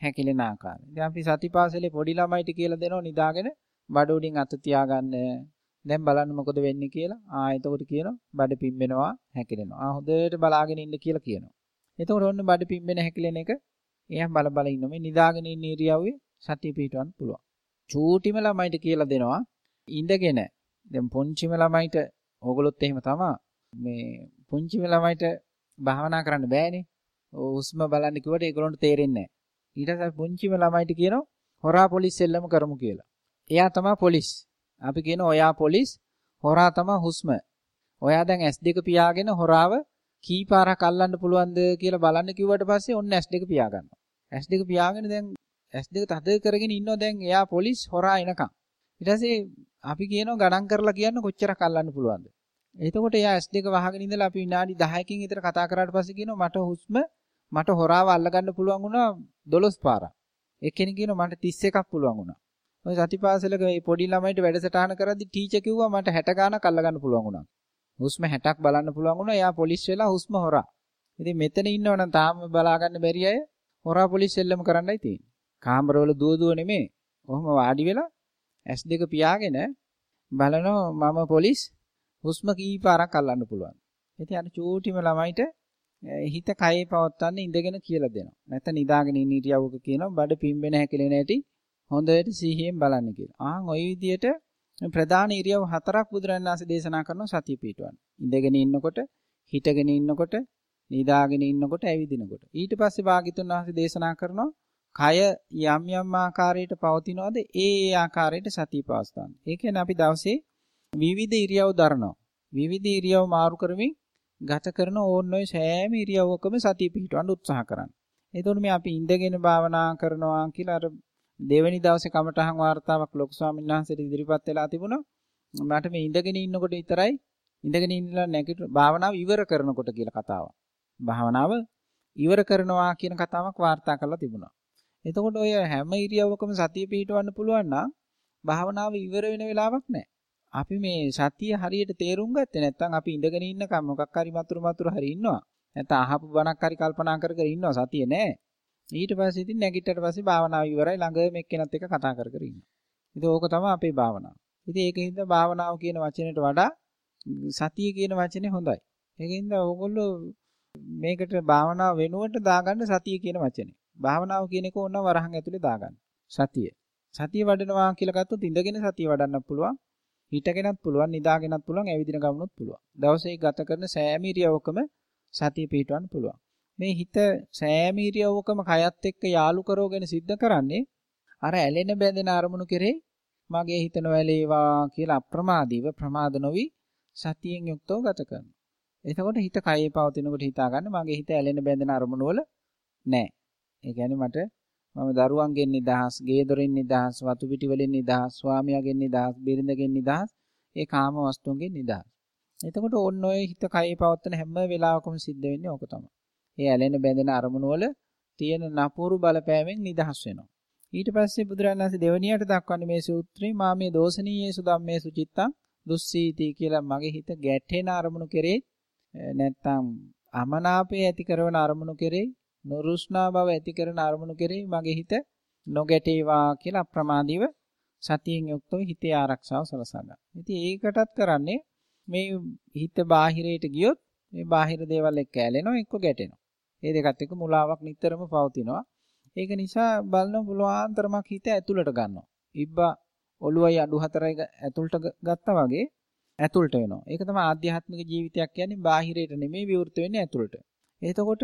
හැකිලෙන ආකාරය. ඉතින් අපි සතිපාසලේ පොඩි ළමයිට කියලා දෙනවා නිදාගෙන බඩ උඩින් අත තියාගන්න. දැන් බලන්න මොකද වෙන්නේ කියලා. ආ එතකොට කියනවා බඩ පිම්බෙනවා හැකිලෙනවා. ආ හොඳට බලාගෙන ඉන්න කියලා කියනවා. එතකොට ඔන්න බඩ පිම්බෙන හැකිලෙන එක එයා බල බල ඉන්න මේ නිදාගෙන ඉන්න ඉරියව්වේ සතිය පිටවන්න පුළුවන්. චූටිම ළමයිට කියලා දෙනවා ඉඳගෙන දැන් පොන්චිම ළමයිට ඕගොල්ලොත් එහෙම තමයි මේ පුංචිම ළමයිට භාවනා කරන්න බෑනේ. හුස්ම බලන්න කිව්වට ඒගොල්ලන්ට තේරෙන්නේ නැහැ. ඊට පස්සේ පුංචිම ළමයිට කියනවා හොරා පොලිස් සෙල්ලම කරමු කියලා. එයා තමයි පොලිස්. අපි කියන ඔයා පොලිස් හොරා තමයි හුස්ම. ඔයා දැන් S2 පියාගෙන හොරාව කී පාරක් අල්ලන්න පුළුවන්ද කියලා බලන්න කිව්වට පස්සේ ඔන්න S2 පියා ගන්නවා. S2 පියාගෙන දැන් S2 තද කරගෙන ඉන්නවා දැන් එයා පොලිස් හොරා එනකම්. ඊට පස්සේ අපි කියනවා ගණන් කරලා කියන්න කොච්චරක් අල්ලන්න පුළුවන්ද. එතකොට එයා S2 වහගෙන ඉඳලා අපි විනාඩි 10කින් විතර කතා කරාට පස්සේ කියනවා මට හුස්ම මට හොරාව අල්ලගන්න පුළුවන් වුණා 12 පාරක්. එක්කෙනෙක් කියනවා මට 31ක් පුළුවන් වුණා. ඔය සතිපාසලක මේ පොඩි ළමයිට වැඩසටහන කරද්දි ටීචර් කිව්වා මට 60 ගානක් අල්ලගන්න පුළුවන් වුණා. හුස්ම 60ක් බලන්න පුළුවන් වුණා. එයා පොලිස් වෙලා හුස්ම හොරා. ඉතින් මෙතන ඉන්නවනම් තාම බලාගන්න බැරි අය හොරා පොලිස් සෙල්ලම කරන්නයි තියෙන්නේ. කාමරවල දුව දුව නෙමෙයි. ඔහොම වාඩි වෙලා S2 පියාගෙන බලනවා මම පොලිස් හුස්ම කී පාරක් අල්ලන්න පුළුවන්. ඉතින් අර චූටිම ළමයිට හිත කයේ පවත්වන්න ඉඳගෙන කියලා දෙනවා. නැත්නම් නිදාගෙන ඉන්න ඉරියව්වක කියනවා බඩ පිම්බෙන හැකිලෙන හැටි හොඳට සිහියෙන් බලන්න කියලා. ආන් ওই විදිහට ප්‍රධාන ඉරියව් හතරක් බුදුරජාණන් වහන්සේ දේශනා කරනවා සතිය පිටවන්න. ඉඳගෙන ඉන්නකොට, හිටගෙන ඉන්නකොට, නිදාගෙන ඉන්නකොට, ඇවිදිනකොට. ඊට පස්සේ භාග්‍යතුන් වහන්සේ දේශනා කරනවා කය යම් යම් ආකාරයට පවතිනවාද ඒ ඒ ආකාරයට සතිය පවස්තන. ඒ කියන්නේ අපි දවසේ විවිධ ඉරියව් දරනවා. විවිධ ඉරියව් මාරු කරමින් ගත කරන ඕන ඔය සෑම ඉරියව්වකම සතිය පිහිටවන්න උත්සාහ කරන්න. එතකොට මේ අපි ඉඳගෙන භාවනා කරනවා කියලා අර දෙවෙනි දවසේ කමටහන් වார்த்தාවක් ලොකු ස්වාමීන් වහන්සේට ඉදිරිපත් වෙලා තිබුණා. මට මේ ඉඳගෙන ඉන්නකොට විතරයි ඉඳගෙන ඉන්නලා නැගිට භාවනාව ඉවර කරනකොට කියලා කතාවක්. භාවනාව ඉවර කරනවා කියන කතාවක් වාර්තා කරලා තිබුණා. එතකොට ඔය හැම ඉරියව්වකම සතිය පිහිටවන්න පුළුවන් නම් භාවනාව ඉවර වෙන වෙලාවක් නැහැ. අපි මේ සතිය හරියට තේරුම් ගත්තේ නැත්නම් අපි ඉඳගෙන ඉන්නකම් මොකක් හරි මතුරු මතුරු හරි ඉන්නවා. නැත්නම් අහපු බණක් හරි කල්පනා කර කර ඉන්නවා සතිය නැහැ. ඊට පස්සේ ඉතින් නැගිටට පස්සේ භාවනාව ඉවරයි ළඟම එක්කෙනත් එක්ක කතා කර කර ඉන්නවා. ඉතින් ඕක තමයි අපේ භාවනාව. ඉතින් ඒකින්ද භාවනාව කියන වචනයට වඩා සතිය කියන වචනේ හොඳයි. ඒකින්ද ඕගොල්ලෝ මේකට භාවනාව වෙනුවට දාගන්න සතිය කියන වචනේ. භාවනාව කියන එක ඕන වරහන් ඇතුලේ දාගන්න. සතිය. සතිය වඩනවා කියලා ගත්තොත් ඉඳගෙන සතිය වඩන්න පුළුවන්. හිටගෙනත් පුළුවන්, නිදාගෙනත් පුළුවන්, ඇවිදින ගමනොත් පුළුවන්. දවසේ ගත කරන සෑම ඉරියව්වකම සතිය පිටවන්න පුළුවන්. මේ හිත සෑම ඉරියව්වකම කයත් එක්ක යාලු කරවගෙන සිද්ධ කරන්නේ අර ඇලෙන බැඳෙන අරමුණු කෙරේ මගේ හිත නොඇලේවා කියලා අප්‍රමාදීව ප්‍රමාද නොවි සතියෙන් යුක්තව ගත කරනවා. එතකොට හිත කයේ පවතිනකොට හිතා ගන්න මගේ හිත ඇලෙන බැඳෙන අරමුණු වල නැහැ. ඒ කියන්නේ මට මම දරුවන්ගෙන් නිදහස්, ගේ දොරින් නිදහස්, වතු පිටි වලින් නිදහස්, ස්වාමියාගෙන් නිදහස්, බිරිඳගෙන් නිදහස්, ඒ කාම වස්තුන්ගෙන් නිදහස්. එතකොට ඕන්න ඔය හිත කයේ පවත්තන හැම වෙලාවකම සිද්ධ වෙන්නේ ඕක තමයි. ඒ ඇලෙන බැඳෙන අරමුණු වල තියෙන නපුරු බලපෑමෙන් නිදහස් වෙනවා. ඊට පස්සේ බුදුරජාණන් වහන්සේ දෙවණියට දක්වන්නේ මේ සූත්‍රේ මා මේ දෝෂණීයේ සුදම්මේ සුචිත්තං දුස්සීති කියලා මගේ හිත ගැටෙන අරමුණු කෙරේ නැත්තම් අමනාපය ඇති කරන අරමුණු කෙරේ නුරුස්නා බව ඇති කරන අරමුණු කෙරෙහි මගේ හිත නොගැටේවා කියලා අප්‍රමාදීව සතියෙන් යුක්තව හිතේ ආරක්ෂාව සලසා ගන්න. ඉතින් ඒකටත් කරන්නේ මේ හිත බාහිරයට ගියොත් මේ බාහිර දේවල් එක්ක ඇලෙනවා එක්ක ගැටෙනවා. මේ දෙකත් එක්ක මුලාවක් නිතරම පවතිනවා. ඒක නිසා බලන පුළුවන් තරමක් හිත ඇතුළට ගන්නවා. ඉබ්බා ඔළුවයි අඩු හතරයි ඇතුළට ගත්තා වගේ ඇතුළට වෙනවා. ඒක තමයි ආධ්‍යාත්මික ජීවිතයක් කියන්නේ බාහිරයට නෙමෙයි විවෘත වෙන්නේ ඇතුළට. එතකොට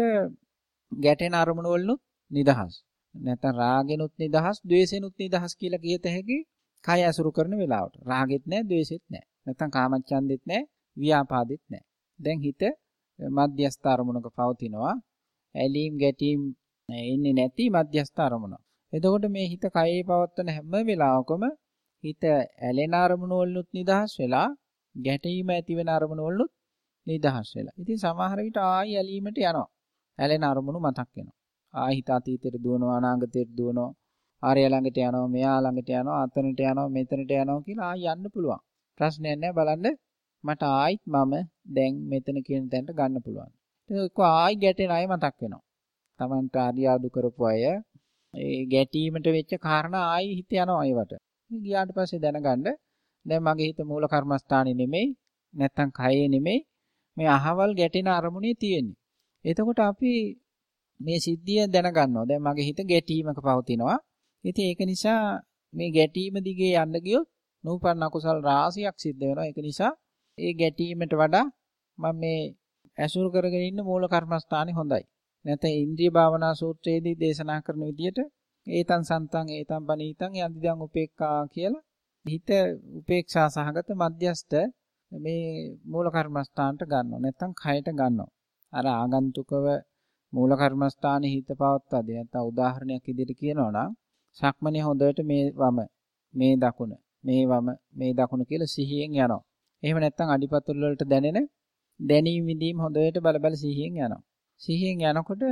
ගැටෙන අරමුණු වලිනුත් නිදහස්. නැත්නම් රාගෙනුත් නිදහස්, ద్వේසෙනුත් නිදහස් කියලා කියත හැකි කය ඇසුරු කරන වෙලාවට. රාගෙත් නැහැ, ద్వේසෙත් නැහැ. නැත්නම් කාමච්ඡන්දෙත් නැහැ, ව්‍යාපාදෙත් නැහැ. දැන් හිත මධ්‍යස්ථ අරමුණක පවතිනවා. ඇලීම් ගැටීම් එන්නේ නැති මධ්‍යස්ථ අරමුණ. එතකොට මේ හිත කයේ පවත්වන හැම වෙලාවකම හිත ඇලෙන අරමුණු වලිනුත් නිදහස් වෙලා ගැටීම ඇති වෙන අරමුණු වලිනුත් නිදහස් වෙලා. ඉතින් සමහර විට ආයි ඇලීමට යනවා. ඇලෙන අරමුණු මතක් වෙනවා. ආහිත අතීතයට දුවනවා අනාගතයට දුවනවා. ආර්ය ළඟට යනවා මෙයා ළඟට යනවා අතනට යනවා මෙතනට යනවා කියලා ආයි යන්න පුළුවන්. ප්‍රශ්නයක් නැහැ බලන්න මට ආයිත් මම දැන් මෙතන කියන තැනට ගන්න පුළුවන්. ඒක ආයි ගැටෙන අය මතක් වෙනවා. Tamanට ආදියාදු කරපු අය ඒ ගැටීමට වෙච්ච කාරණා ආයි හිත යනවා ඒවට. ගියාට පස්සේ දැනගන්න දැන් මගේ හිත මූල කර්මස්ථානේ නෙමෙයි නැත්තම් කයේ නෙමෙයි මේ අහවල් ගැටෙන අරමුණේ තියෙන්නේ. එතකොට අපි මේ සිද්ධිය දැනගන්නවා. දැන් මගේ හිත ගැටීමක පවතිනවා. ඉතින් ඒක නිසා මේ ගැටීම දිගේ යන්න ගියොත් නූපන්න අකුසල් රාශියක් සිද්ධ වෙනවා. ඒක නිසා ඒ ගැටීමට වඩා මම මේ ඇසුරු කරගෙන ඉන්න මූල කර්මස්ථානේ හොඳයි. නැත්නම් ඉන්ද්‍රිය භාවනා සූත්‍රයේදී දේශනා කරන විදිහට ඒතං සන්තං ඒතං බනීතං යදිදං උපේක්ඛා කියලා හිත උපේක්ෂා සහගත මධ්‍යස්ත මේ මූල කර්මස්ථානට ගන්නවා. නැත්නම් කයට ගන්නවා. අර ආගන්තුකව මූල කර්මස්ථානයේ හිත පවත්වාදී නැත්නම් උදාහරණයක් ඉදිරියට කියනවා නම් සක්මනේ හොඳට මේ වම මේ දකුණ මේ වම මේ දකුණ කියලා සිහියෙන් යනවා. එහෙම නැත්නම් අඩිපතුල් වලට දැනෙන දැනීම විඳීම හොඳට බල බල සිහියෙන් යනවා. සිහියෙන් යනකොට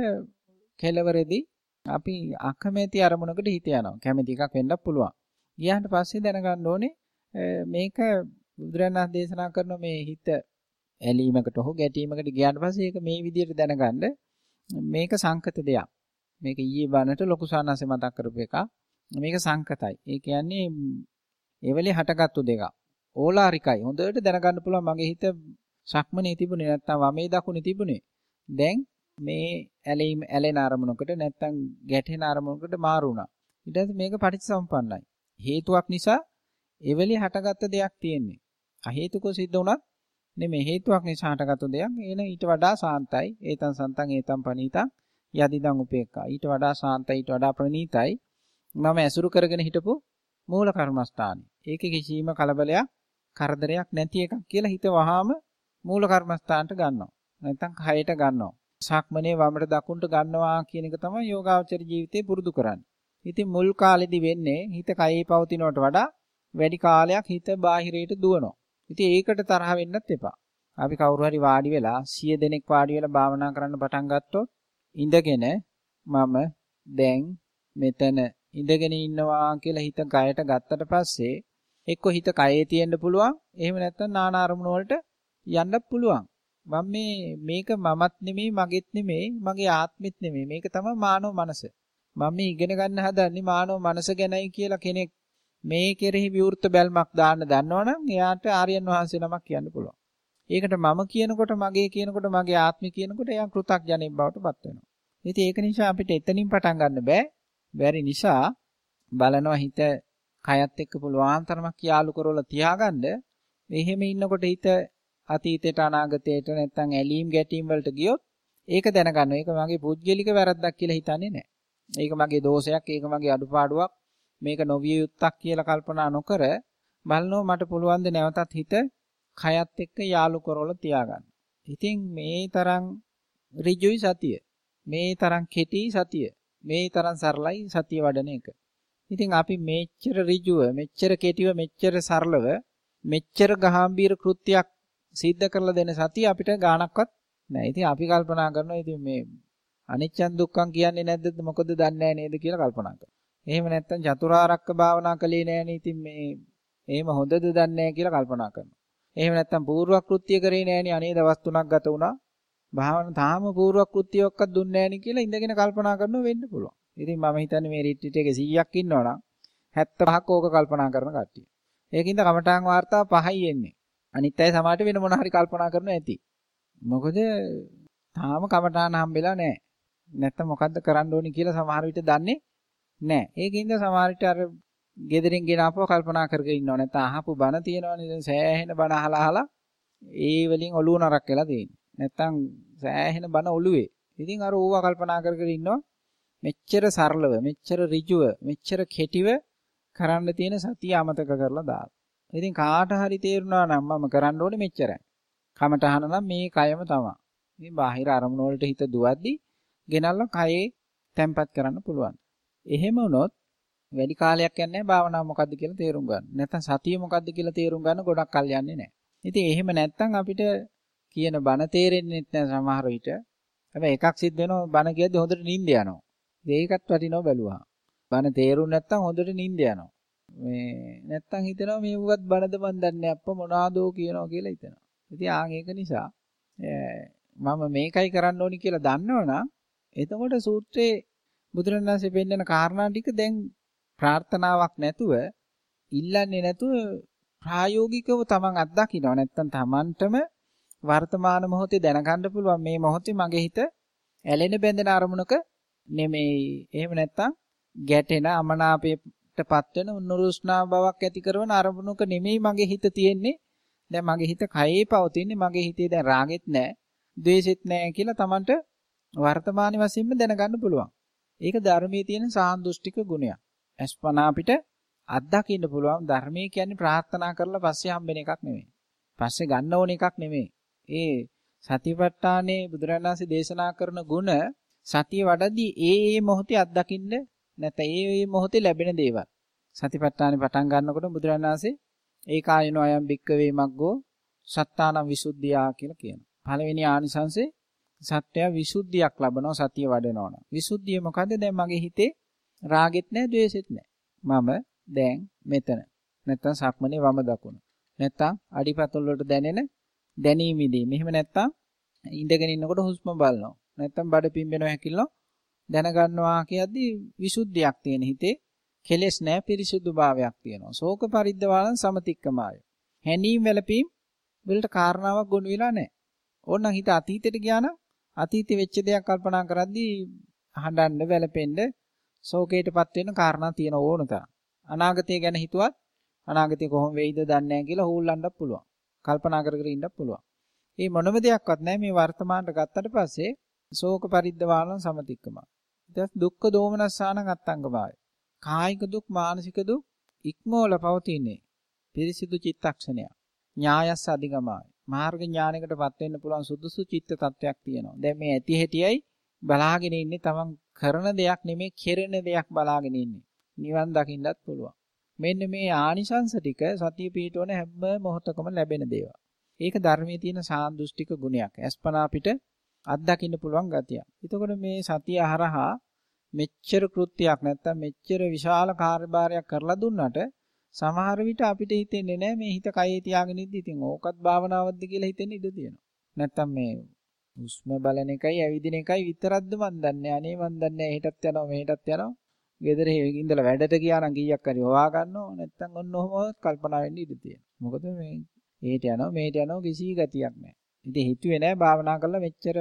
කෙලවරේදී අපි අකමැති අරමුණකට හිත යනවා. කැමැති එකක් වෙන්නත් පුළුවන්. ගියාට පස්සේ දැනගන්න ඕනේ මේක බුදුරණන් දේශනා කරන මේ හිත ඇලීමකට හෝ ගැටීමකට ගියාට පස්සේ ඒක මේ විදිහට දැනගන්න මේක සංකත දෙයක්. මේක ඊයේ බණට ලොකු සානසේ මතක් කරපු එක. මේක සංකතයි. ඒ කියන්නේ එවලේ හටගත්තු දෙකක්. ඕලාරිකයි. හොඳට දැනගන්න පුළුවන් මගේ හිත සක්මනේ තිබුණේ නැත්තම් වමේ දකුණේ තිබුණේ. දැන් මේ ඇලීම ඇලෙන අරමුණකට නැත්තම් ගැටෙන අරමුණකට මාරු වුණා. ඊට පස්සේ මේක පටිච්චසමුප්පන්නයි. හේතුවක් නිසා එවලේ හටගත්ත දෙයක් තියෙන්නේ. අහේතුක සිද්ධ වුණත් නෙමෙයි හේතුවක් නිසා හටගත්තු දෙයක්. එන ඊට වඩා සාන්තයි. ඒතං සන්තං ඒතං පනීතං යදිදං උපේක්ඛා. ඊට වඩා සාන්තයි ඊට වඩා ප්‍රණීතයි. මම ඇසුරු කරගෙන හිටපු මූල කර්මස්ථානේ. ඒකේ කිසිම කලබලයක් කරදරයක් නැති එකක් කියලා හිත වහාම මූල කර්මස්ථානට ගන්නවා. නැත්නම් කයට ගන්නවා. සක්මනේ වමට දකුණට ගන්නවා කියන එක තමයි යෝගාවචර ජීවිතේ පුරුදු කරන්නේ. ඉතින් මුල් කාලෙදි වෙන්නේ හිත කයේ පවතිනවට වඩා වැඩි කාලයක් හිත බාහිරයට දුවනවා. ඉතින් ඒකට තරහ වෙන්නත් එපා. අපි කවුරු හරි වාඩි වෙලා 100 දෙනෙක් වාඩි වෙලා භාවනා කරන්න පටන් ගත්තොත් ඉඳගෙන මම දැන් මෙතන ඉඳගෙන ඉන්නවා කියලා හිත ගයට ගත්තට පස්සේ එක්ක හිත කයේ තියෙන්න පුළුවන්. එහෙම නැත්නම් නාන අරමුණ වලට යන්න පුළුවන්. මම මේ මේක මමත් නෙමෙයි මගෙත් නෙමෙයි මගේ ආත්මෙත් නෙමෙයි. මේක තමයි මානව මනස. මම මේ ඉගෙන ගන්න හදන්නේ මානව මනස ගැනයි කියලා කෙනෙක් මේ කෙරෙහි විවෘත බැල්මක් දාන්න දන්නවනම් එයාට ආර්යයන් වහන්සේ නමක් කියන්න පුළුවන්. ඒකට මම කියනකොට මගේ කියනකොට මගේ ආත්මය කියනකොට එයා කෘතඥයෙක් බවට පත් වෙනවා. ඉතින් ඒක නිසා අපිට එතනින් පටන් ගන්න බෑ. බැරි නිසා බලනවා හිත කයත් එක්ක පුළුවන් තරමක් යාලු කරවලා තියාගන්න. එහෙම ඉන්නකොට හිත අතීතයට අනාගතයට නැත්තම් ඇලීම් ගැටීම් වලට ගියොත් ඒක දැනගන්න. ඒක මගේ පුද්ගලික වැරද්දක් කියලා හිතන්නේ නැහැ. ඒක මගේ දෝෂයක්, ඒක මගේ අඩුපාඩුවක්, මේක නොවිය යුත්තක් කියලා කල්පනා නොකර බලනවා මට පුළුවන් ද නැවතත් හිත කයත් එක්ක යාලු කරවලා තියාගන්න. ඉතින් මේ තරම් ඍජුයි සතිය. මේ තරම් කෙටි සතිය. මේ තරම් සරලයි සතිය වඩන එක. ඉතින් අපි මෙච්චර ඍජුව, මෙච්චර කෙටිව, මෙච්චර සරලව, මෙච්චර ගාම්භීර කෘත්‍යයක් සිද්ධ කරලා දෙන සතිය අපිට ගාණක්වත් නැහැ. ඉතින් අපි කල්පනා කරනවා ඉතින් මේ අනිච්චන් දුක්ඛන් කියන්නේ නැද්ද මොකද දන්නේ නේද කියලා කල්පනා කරනවා. එහෙම නැත්නම් චතුරාර්යක භාවනා කළේ නෑනේ ඉතින් මේ එහෙම හොඳද දන්නේ කියලා කල්පනා කරනවා. එහෙම නැත්නම් පූර්වක්‍ෘත්‍ය කරේ නෑනේ අනේ දවස් 3ක් ගත වුණා. භාවන තාම පූර්වක්‍ෘත්‍යයක්වත් දුන්නේ නෑනේ කියලා ඉඳගෙන කල්පනා කරනවා වෙන්න පුළුවන්. ඉතින් මම හිතන්නේ මේ රිට්‍රීට් එකේ 100ක් ඉන්නවනම් 75ක් ඕක කල්පනා කරන කට්ටිය. ඒකින්ද කමඨාන් වාර්තා පහයි එන්නේ. අනිත් අය සමහරට වෙන මොන හරි කල්පනා කරනවා ඇති. මොකද තාම කමඨාන හම්බෙලා නැහැ. නැත්තම් මොකද්ද කරන්න ඕනි කියලා සමහර විට දන්නේ නැහැ. ඒකින්ද සමහර විට අර ගෙදරින් ගෙන ආපුව කල්පනා කරගෙන ඉන්නව නැත්නම් අහපු බණ තියෙනවනේ දැන් සෑහෙන බණ අහලා අහලා ඒ වලින් ඔළුව නරක් වෙලා තියෙන්නේ. නැත්තම් සෑහෙන බණ ඔළුවේ. ඉතින් අර ඕවා කල්පනා කර කර ඉන්නවා මෙච්චර සරලව මෙච්චර ඍජුව මෙච්චර කෙටිව කරන්න තියෙන සතිය අමතක කරලා දාලා. ඉතින් කාට හරි තේරුණා නම් මම කරන්න ඕනේ මෙච්චරයි. කමටහන නම් මේ කයම තමයි. මේ බාහිර අරමුණු වලට හිත දුවද්දි ගෙනල්ලා කයේ තැම්පත් කරන්න පුළුවන්. එහෙම වුණොත් වැඩි කාලයක් යන්නේ භාවනාව මොකද්ද කියලා තේරුම් ගන්න. නැත්නම් සතිය මොකද්ද කියලා තේරුම් ගන්න ගොඩක් කල් යන්නේ නැහැ. ඉතින් එහෙම නැත්නම් අපිට කියන බණ තේරෙන්නේ නැහැ සමහර විට. හැබැයි එකක් සිද්ධ වෙනවා බණ කියද්දි හොඳට නිින්ද යනවා. ඒකත් වටිනව බැලුවා. බණ තේරුම් නැත්නම් හොඳට නිින්ද යනවා. මේ නැත්තම් හිතනවා මේ උගත් බණද මන් දන්නේ අප්ප මොනවාදෝ කියනවා කියලා හිතනවා. ඉතින් ආන් ඒක නිසා මම මේකයි කරන්න ඕනි කියලා දන්නවනම් එතකොට සූත්‍රයේ බුදුරණන්සේ පෙන්නන කාරණා ටික දැන් ප්‍රාර්ථනාවක් නැතුව ඉල්ලන්නේ නැතුව ප්‍රායෝගිකව තමන් අත්දකින්නවා නැත්තම් තමන්ටම වර්තමාන මොහොතේ දැනගන්න පුළුවන් මේ මොහොතේ මගේ හිත ඇලෙන බැඳෙන අරමුණක නෙමෙයි. එහෙම නැත්තම් ගැටෙන අමනාපයටපත් වෙන නුරුස්නා බවක් ඇති කරන අරමුණක නෙමෙයි මගේ හිත තියෙන්නේ. දැන් මගේ හිත කයේ පවතින්නේ. මගේ හිතේ දැන් රාගෙත් නැහැ ද්වේෂෙත් නැහැ කියලා තමන්ට වර්තමාන වශයෙන්ම දැනගන්න පුළුවන්. ඒක ධර්මයේ තියෙන සාන්දෘෂ්ටික ගුණයක්. අස්පනා අපිට අත්දකින්න පුළුවන් ධර්මයේ කියන්නේ ප්‍රාර්ථනා කරලා පස්සේ හම්බෙන එකක් නෙමෙයි. පස්සේ ගන්න ඕන එකක් නෙමෙයි. ඒ සතිපට්ඨානේ බුදුරණාහි දේශනා කරන ගුණ සතිය වඩද්දී ඒ ඒ මොහොතේ අත්දකින්න නැත්නම් ඒ ඒ මොහොතේ ලැබෙන දේවල්. සතිපට්ඨානේ පටන් ගන්නකොට බුදුරණාහි ඒකායනෝ අයම් භික්කවේ මග්ගෝ සත්තානම් විසුද්ධියා කියලා කියනවා. පළවෙනි ආනිසංසේ සත්‍යය විසුද්ධියක් ලබනවා සතිය වඩනවා නම්. විසුද්ධිය මොකද්ද? දැන් මගේ හිතේ රාගෙත් නැහැ, ద్వේෂෙත් නැහැ. මම දැන් මෙතන. නැත්තම් සක්මනේ වම දකුණ. නැත්තම් අඩිපතුල් වලට දැනෙන දැනීමේදී. මෙහෙම නැත්තම් ඉඳගෙන ඉන්නකොට හුස්ම බලනවා. නැත්තම් බඩ පිම්බෙනවා හැකිලනවා දැනගන්නවා කියද්දි විසුද්ධියක් තියෙන හිතේ කෙලෙස් නැහැ පිරිසුදු භාවයක් තියෙනවා. ශෝක පරිද්දවාලන් සමතික්කමාය. හැනීම් වැළපීම් වලට කාරණාවක් ගොනු වෙලා නැහැ. ඕනනම් හිත අතීතයට ගියා නම් අතීතේ වෙච්ච දෙයක් කල්පනා කරද්දී හඬන්න වැළපෙන්න ශෝකයටපත් වෙන කාරණා තියෙන ඕන තරම්. අනාගතය ගැන හිතුවත් අනාගතය කොහොම වෙයිද දන්නේ නැහැ කියලා හූල්ලන්නත් පුළුවන්. කල්පනා කර කර ඉන්නත් පුළුවන්. මේ මොනම දෙයක්වත් නැහැ මේ වර්තමානට ගත්තට පස්සේ ශෝක පරිද්දවාලන සමතික්කම. ඊට දුක්ඛ දෝමනස්සාන අත්තංගමාය. කායික දුක් මානසික දුක් ඉක්මෝල පවතින්නේ. පිරිසිදු චිත්තක්ෂණය. ඥායස්ස අධිගමයි. මාර්ග ඥානයකටපත් වෙන්න පුළුවන් සුදුසු චිත්ත tattයක් තියෙනවා. දැන් මේ ඇති හැටියයි බලාගෙන ඉන්නේ තමන් කරන දෙයක් නෙමෙයි කෙරෙන දෙයක් බලාගෙන ඉන්නේ. නිවන් දකින්නත් පුළුවන්. මෙන්න මේ ආනිසංස ටික සතිය පිටවන හැම මොහොතකම ලැබෙන දේවල්. ඒක ධර්මයේ තියෙන සාන්දෘෂ්ටික ගුණයක්. අස්පනා පිට අත්දකින්න පුළුවන් ගතියක්. එතකොට මේ සතිය හරහා මෙච්චර කෘත්‍යයක් නැත්තම් මෙච්චර විශාල කාර්යභාරයක් කරලා දුන්නට සමහර විට අපිට හිතෙන්නේ නැහැ මේ හිත කයේ තියාගෙන ඉද්දි ඉතින් ඕකත් භාවනාවක්ද කියලා හිතෙන්න ඉඩ තියෙනවා. නැත්තම් මේ හුස්ම බලන එකයි ඇවිදින එකයි විතරක්ද මන් දන්නේ. අනේ මන් දන්නේ හෙටත් යනවා මෙහෙටත් යනවා. ගෙදර ඉඳලා වැඩට ගියා නම් කීයක් හරි හොවා ගන්නව. නැත්තම් ඔන්න ඔහොම කල්පනා වෙන්න ඉඩ තියෙනවා. මොකද මේ එහෙට යනවා මෙහෙට යනවා කිසි ගතියක් නැහැ. ඉතින් හිතුවේ නැහැ භාවනා කරලා මෙච්චර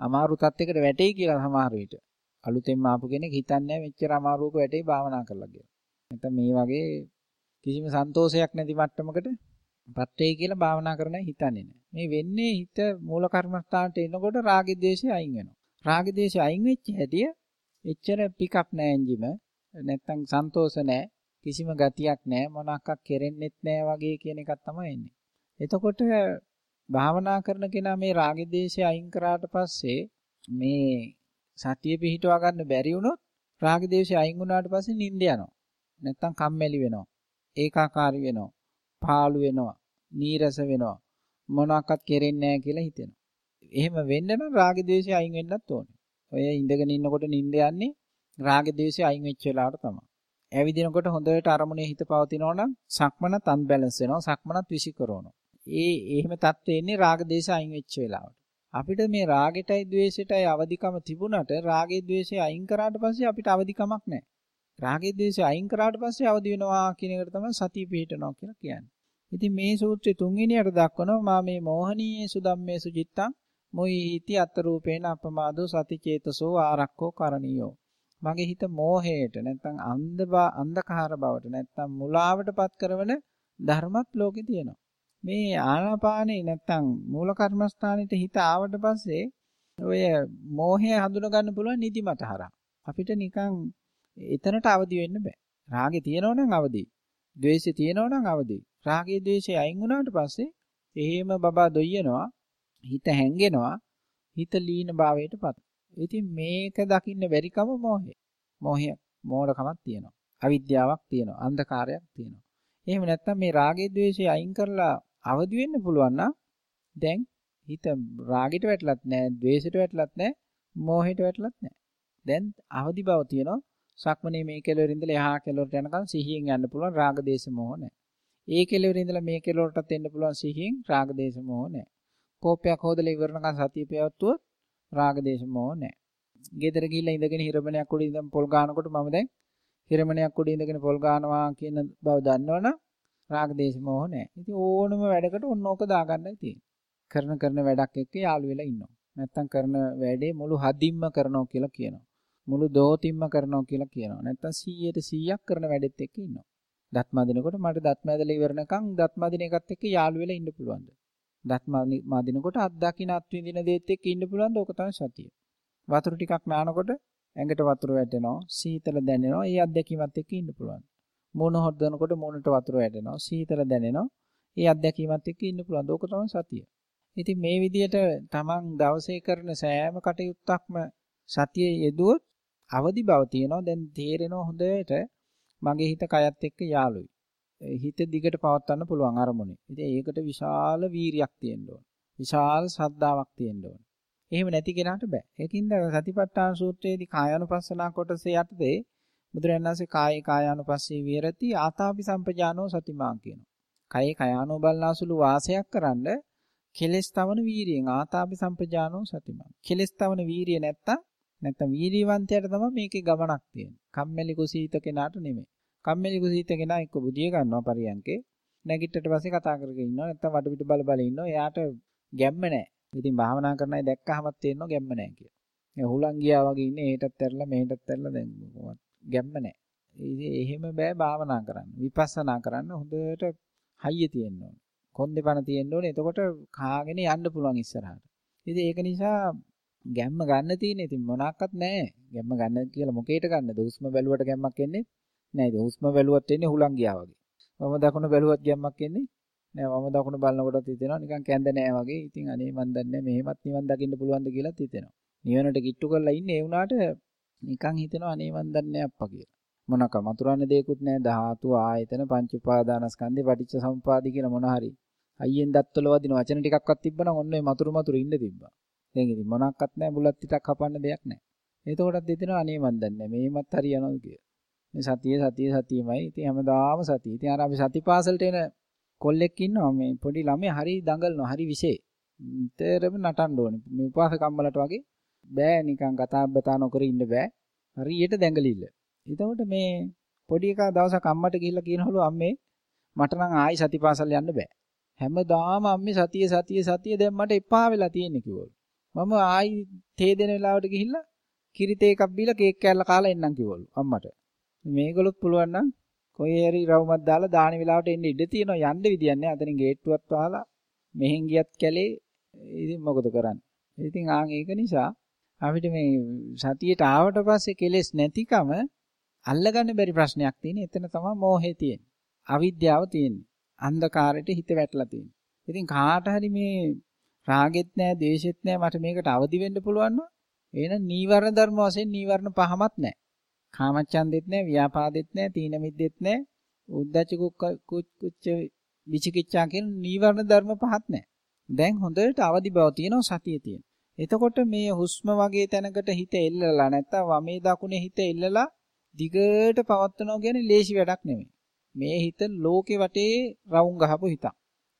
අමාරු තත්යකට වැටෙයි කියලා සමහර විට. අලුතෙන්ම ආපු කෙනෙක් හිතන්නේ මෙච්චර අමාරුවක වැටෙයි භාවනා කරලා කියලා. නැත්නම් මේ වගේ කිසිම සන්තෝෂයක් නැති මට්ටමකට පත් වෙයි කියලා භාවනා කරන හිතන්නේ නැහැ. මේ වෙන්නේ හිත මූල කර්මස්ථානට එනකොට රාගය දේශය අයින් වෙනවා. රාගය දේශය අයින් වෙච්ච හැටිය එච්චර පිකප් නැහැ එන්ජිම. නැත්තම් සන්තෝෂ නැහැ. කිසිම ගතියක් නැහැ. මොනක්ක් කෙරෙන්නෙත් නැහැ වගේ කියන එකක් තමයි එන්නේ. එතකොට භාවනා කරන කෙනා මේ රාගය දේශය අයින් කරාට පස්සේ මේ සතිය පිහිටවා ගන්න බැරි වුණොත් රාග දේශය අයින් වුණාට පස්සේ නිින්ද යනවා. නැත්තම් කම්මැලි වෙනවා. ඒකාකාරී වෙනවා. පාළු වෙනවා. නීරස වෙනවා. මොනවාක්වත් කෙරෙන්නේ නැහැ කියලා හිතෙනවා. එහෙම වෙන්න නම් රාග ద్వේෂය අයින් වෙන්නත් ඕනේ. ඔය ඉඳගෙන ඉන්නකොට නිින්ද යන්නේ රාග ద్వේෂය අයින් වෙච්ච වෙලාවට තමයි. ඇවිදිනකොට හොඳට අරමුණේ හිත පවතිනවා නම් සක්මනත් අන්බැලන්ස් වෙනවා. සක්මනත් විසිකරනවා. ඒ එහෙම තත්ත්වෙ ඉන්නේ රාග ద్వේෂය අයින් වෙච්ච වෙලාවට. අපිට මේ රාගෙටයි ద్వේෂෙටයි අවදිකම තිබුණට රාගේ ద్వේෂය අයින් කරාට පස්සේ අපිට අවදිකමක් නැහැ. රාගේ ద్వේෂය අයින් කරාට පස්සේ අවදි වෙනවා කියන එකට තමයි සතිය පිහිටනවා කියලා කියන්නේ. ඉතින් මේ සූත්‍රයේ තුන්වෙනියට දක්වනවා මා මේ මෝහනීය සුදම්මේ සුචිත්තං මොයි හිති අත් රූපේන අපමාදෝ සති චේතසෝ ආරක්කෝ කරණියෝ. මගේ හිත මෝහයට නැත්නම් අන්ධබා අන්ධකාර බවට නැත්නම් මුලාවටපත් කරන ධර්මත් ලෝකේ තියෙනවා. මේ ආනාපානේ නැත්තම් මූල කර්මස්ථානෙට හිත ආවට පස්සේ ඔය මෝහය හඳුන ගන්න පුළුවන් නිදිමත හරහා. අපිට නිකන් එතනට අවදි වෙන්න බෑ. රාගේ තියෙනව නම් අවදි. ද්වේෂය තියෙනව නම් අවදි. රාගේ ද්වේෂය අයින් වුණාට පස්සේ එහෙම බබා දොයනවා. හිත හැංගෙනවා. හිත ලීන භාවයටපත්. ඉතින් මේක දකින්න බැරිකම මෝහය. මෝහය මෝඩකමක් තියෙනවා. අවිද්‍යාවක් තියෙනවා. අන්ධකාරයක් තියෙනවා. එහෙම නැත්නම් මේ රාගේ ද්වේෂය අයින් කරලා අවදි වෙන්න පුළුවන් නම් දැන් හිත රාගෙට වැටලත් නැහැ, ද්වේෂෙට වැටලත් නැහැ, මෝහෙට වැටලත් නැහැ. දැන් අවදි බව තියෙනවා. සක්මනේ මේ කෙලවර ඉඳලා එහා කෙලවරට යනකම් සිහියෙන් යන්න පුළුවන් රාග දේශ මොහ නැහැ. ඒ කෙලවර ඉඳලා මේ කෙලවරටත් එන්න පුළුවන් සිහියෙන් රාග දේශ මොහ නැහැ. කෝපයක් හොදලා ඉවරනකම් සතිය පැවැත්වුවොත් රාග දේශ මොහ නැහැ. ගෙදර ගිහිල්ලා ඉඳගෙන හිරමණයක් උඩ ඉඳන් පොල් ගන්නකොට මම දැන් හිරමණයක් උඩ ඉඳගෙන පොල් ගන්නවා කියන බව දන්නවනම් රාග දේශ මොහ නැහැ. ඉතින් ඕනම වැඩකට ඔන්න ඕක දාගන්නයි තියෙන්නේ. කරන කරන වැඩක් එක්ක යාළු වෙලා ඉන්නවා. නැත්තම් කරන වැඩේ මුළු හදින්ම කරනවා කියලා කියනවා. මුළු දෝතිම්ම කරනවා කියලා කියනවා. නැත්තම් 100ට 100ක් කරන වැඩෙත් එක්ක ඉන්නවා. දත් මදිනකොට මට දත් මැදලා ඉවරනකම් දත් මදින එකත් එක්ක යාළු වෙලා ඉන්න පුළුවන්ද? දත් මදිනකොට අත් දකින්න අත් විඳින දේත් එක්ක ඉන්න පුළුවන්ද? ඕක තමයි සතිය. වතුර ටිකක් නානකොට ඇඟට වතුර වැටෙනවා, සීතල දැනෙනවා. ඒ අත්දැකීමත් එක්ක ඉන්න පුළුවන්. මූණ හොදනකොට මූණට වතුර වැටෙනවා, සීතල දැනෙනවා. ඒ අත්දැකීමත් එක්ක ඉන්න පුළුවන්. ඕක තමයි සතිය. ඉතින් මේ විදිහට තමන් දවසේ කරන සෑම කටයුත්තක්ම සතියේ යෙදුවොත් අවදි බව තියෙනවා. දැන් තේරෙනවා හොඳට මගේ හිත කයත් එක්ක යාළුයි. හිත දිගට පවත්වන්න පුළුවන් අරමුණේ. ඉතින් ඒකට විශාල වීරියක් තියෙන්න ඕන. විශාල ශ්‍රද්ධාවක් තියෙන්න ඕන. එහෙම නැති කෙනාට බෑ. ඒකින්ද සතිපට්ඨාන සූත්‍රයේදී කායानुපස්සනා කොටස යටතේ බුදුරජාණන් වහන්සේ කායේ කායානුපස්සී විහෙරති ආතාපි සම්පජානෝ සතිමාන් කියනවා. කයේ කයානෝ බලනාසුළු වාසයක් කරන්න කෙලස් තවන වීරියෙන් ආතාපි සම්පජානෝ සතිමාන්. කෙලස් තවන වීරිය නැත්තම් නැත්තම් වීරියවන්තයාට තමයි මේකේ ගමනක් තියෙන්නේ. කම්මැලි කුසීත කෙනාට නෙමෙයි. කම්මැලි කුසීත කෙනා එක්ක බුදිය ගන්නවා පරියන්කේ. නැගිටට පස්සේ කතා කරගෙන ඉන්නවා. නැත්තම් වටපිට බල බල ඉන්නවා. එයාට ගැම්ම නැහැ. ඉතින් භාවනා කරන අය දැක්කහමත් තේරෙනවා ගැම්ම නැහැ කියලා. මේ හුලං ගියා වගේ ඉන්නේ එහෙටත් ඇරලා මෙහෙටත් ඇරලා දැන් කොහොමද ගැම්ම නැහැ. ඉතින් එහෙම බෑ භාවනා කරන්න. විපස්සනා කරන්න හොඳට හයිය තියෙන්න ඕනේ. කොන්දේපන තියෙන්න ඕනේ. එතකොට කාගෙන යන්න පුළුවන් ඉස්සරහට. ඉතින් ඒක නිසා ගැම්ම ගන්න තියෙන්නේ ඉතින් මොනක්වත් නැහැ. ගැම්ම ගන්න කියලා මොකේට ගන්නද? හුස්ම බැලුවට ගැම්මක් එන්නේ නැහැ. ඉතින් හුස්ම බැලුවත් එන්නේ හුලං ගියා වගේ. වම දකුණ බැලුවත් ගැම්මක් එන්නේ නෑ වම දකුණ බලනකොටත් හිතෙනවා නිකන් කැඳ නෑ වගේ. ඉතින් අනේ මන් දන්නේ මෙහෙමත් නිවන් දකින්න පුළුවන්ද කියලාත් හිතෙනවා. නිවනට කිට්ටු කරලා ඉන්නේ ඒ වුණාට නිකන් හිතෙනවා අනේ මන් දන්නේ අප්පා කියලා. මොනක මතුරන්න දෙයක්වත් නෑ ධාතු ආයතන පංච උපාදානස්කන්ධේ පටිච්ච සමුපාදි කියලා මොන හරි. අයියෙන් දත්වල වදින වචන ටිකක්වත් තිබ්බනම් ඔන්න ඔය මතුරු මතුරු ඉන්න තිබ්බා. දැන් ඉතින් මොනක්වත් නෑ බුලත් ටිකක් හපන්න දෙයක් නෑ. එතකොටත් හිතෙනවා අනේ මන් දන්නේ මේමත් හරියනවා කියලා. මේ සතිය සතිය සතියමයි. ඉතින් හැමදාම සතිය. ඉතින් අර අපි සතිපාසලට එන කොල්ලෙක් ඉන්නවා මේ පොඩි ළමයා හරි දඟලනවා හරි විශේෂ. නිතරම නටන්න ඕනේ. මේ උපාසකම්මලට වගේ බෑ නිකන් කතා බතා නොකර ඉන්න බෑ. හරියට දැඟලිල්ල. එතකොට මේ පොඩි එකා දවසක් අම්මට ගිහිල්ලා කියනවලු අම්මේ මට නම් ආයි සතිපාසල් යන්න බෑ. හැමදාම අම්මේ සතිය සතිය සතිය දැන් මට එපා වෙලා තියෙන්නේ කිව්වලු. මම ආයි තේ දෙන වෙලාවට ගිහිල්ලා කිරි තේ එකක් බීලා කේක් කෑල්ල කාලා එන්නම් කිව්වලු අම්මට. මේගොල්ලොත් පුළුවන් නම් කොහේ හරි රවුමක් දාලා දාන වෙලාවට එන්න ඉඩ තියෙනවා යන්න විදියක් නැහැ. අතනින් ගේට්ටුවක් වහලා මෙහෙන් ගියත් කැලේ ඉතින් මොකද කරන්නේ? ඉතින් ආන් ඒක නිසා අපිට මේ සතියට ආවට පස්සේ කෙලෙස් නැතිකම අල්ලගන්න බැරි ප්‍රශ්නයක් තියෙන. එතන තමයි මෝහය තියෙන්නේ. අවිද්‍යාව තියෙන්නේ. අන්ධකාරයට හිත වැටලා තියෙන්නේ. ඉතින් කාට හරි මේ රාගෙත් නැහැ, දේශෙත් නැහැ මට මේකට අවදි වෙන්න පුළුවන් නම් එහෙනම් නීවරණ ධර්ම වශයෙන් නීවරණ පහමත් නැහැ. කාමච්ඡන්දෙත් නැහැ, ව්‍යාපාදෙත් නැහැ, තීන මිද්දෙත් නැහැ, උද්ධච්ච කුච්ච විචිකිච්ඡා කියන නීවරණ ධර්ම පහක් නැහැ. දැන් හොඳට අවදි බව තියෙනවා සතිය තියෙන. එතකොට මේ හුස්ම වගේ තැනකට හිත එල්ලලා නැත්තම් වමේ දකුණේ හිත එල්ලලා දිගට පවත්වනවා කියන්නේ ලේසි වැඩක් නෙමෙයි. මේ හිත ලෝකේ වටේ රවුම් ගහපු හිතක්.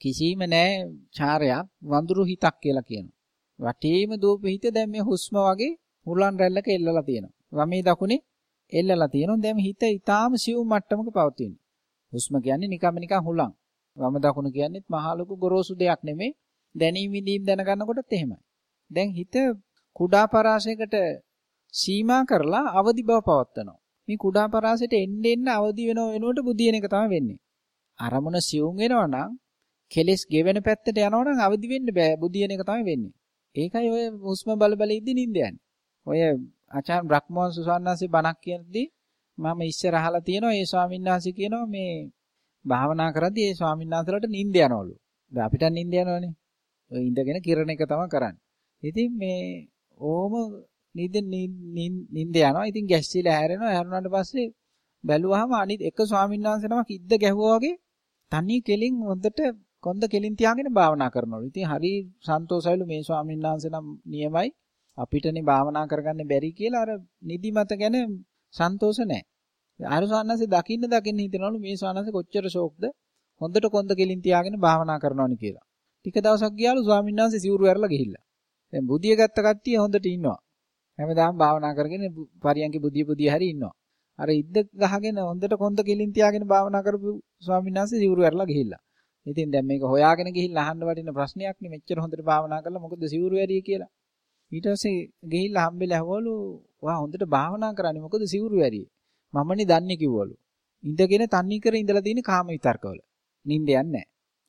කිසිම නෑ චාරයක් වඳුරු හිතක් කියලා කියනවා. වටේම දූප හිත දැන් මේ හුස්ම වගේ හුලන් රැල්ලක එල්ලලා තියෙනවා. වමේ දකුණේ එල්ලලා තියෙනවා. දැන් හිත ඊටාම සියුම් මට්ටමක පවතින. හුස්ම කියන්නේ නිකම්ම නිකන් හුලං. වම දකුණ කියන්නේත් මහා ලොකු ගොරෝසු දෙයක් නෙමෙයි. දැනීම විඳීම් දැනගන්නකොටත් එහෙමයි. දැන් හිත කුඩා පරාසයකට සීමා කරලා අවදි බව පවත්නවා. මේ කුඩා පරාසයට එන්න එන්න අවදි වෙනව වෙනුවට බුදියන එක තමයි වෙන්නේ. අරමුණ සියුම් වෙනවා නම් කෙලස් ගෙවෙන පැත්තට යනවා නම් අවදි වෙන්න බෑ බුදියන එක තමයි වෙන්නේ. ඒකයි ඔය හුස්ම බල බල ඉද්දි නිින්ද යන්නේ. ඔය ආචාර්ය බ්‍රහ්මෝන් සුසන්නාසේ බණක් කියනදී මම ඉස්සර අහලා තියෙනවා ඒ ස්වාමීන් වහන්සේ කියනවා මේ භාවනා කරද්දී ඒ ස්වාමීන් වහන්සේලාට නිින්ද යනවලු. දැන් අපිට නිින්ද යනවනේ. ඔය ඉඳගෙන කිරණ එක තමයි කරන්නේ. ඉතින් මේ ඕම නිින්ද නිින්ද යනවා. ඉතින් ගැස්සිලා හැරෙනවා. හැරුණාට පස්සේ බැලුවාම අනිත් එක ස්වාමීන් වහන්සේ නමක් ඉද්ද ගැහුවා වගේ තනි කෙලින් හොඳට කොන්ද කෙලින් තියාගෙන භාවනා කරනවලු. ඉතින් හරි සන්තෝෂයිලු මේ ස්වාමීන් වහන්සේ නම් නියමයි අපිටනේ භාවනා කරගන්න බැරි කියලා අර නිදිමත ගැන සන්තෝෂ නැහැ. අර ස්වාමීන්වහන්සේ දකින්න දකින්න හිතනවලු මේ ස්වාමීන්වහන්සේ කොච්චර ෂෝක්ද හොඳට කොන්ද කෙලින් තියාගෙන භාවනා කරනවනි කියලා. ටික දවසක් ගියාලු ස්වාමීන්වහන්සේ සිවුරු ඇරලා ගිහිල්ලා. දැන් බුදිය ගත්ත කට්ටිය හොඳට ඉන්නවා. හැමදාම භාවනා කරගෙන පරියන්ගේ බුදිය බුදිය හරි ඉන්නවා. අර ඉද්ද ගහගෙන හොඳට කොන්ද කෙලින් තියාගෙන භාවනා කරපු ස්වාමීන්වහන්සේ සිවුරු ඇරලා ගිහිල්ලා. ඉතින් දැන් මේක හොයාගෙන ගිහිල්ලා අහන්න වටින ප්‍රශ්නයක් නේ මෙච්චර හොඳට භාවනා කරලා මොකද සිවුරු ඇරියේ කියලා. ඊට පස්සේ ගිහිල්ලා හම්බෙලා ඇහුවලු "ඔයා හොඳට භාවනා කරන්නේ මොකද සිවුරු ඇරියේ?" මමනේ දන්නේ කිව්වලු. ඉඳගෙන තන්නේ කර ඉඳලා තියෙන කාම විතර්කවල. නිින්ද යන්නේ නැහැ.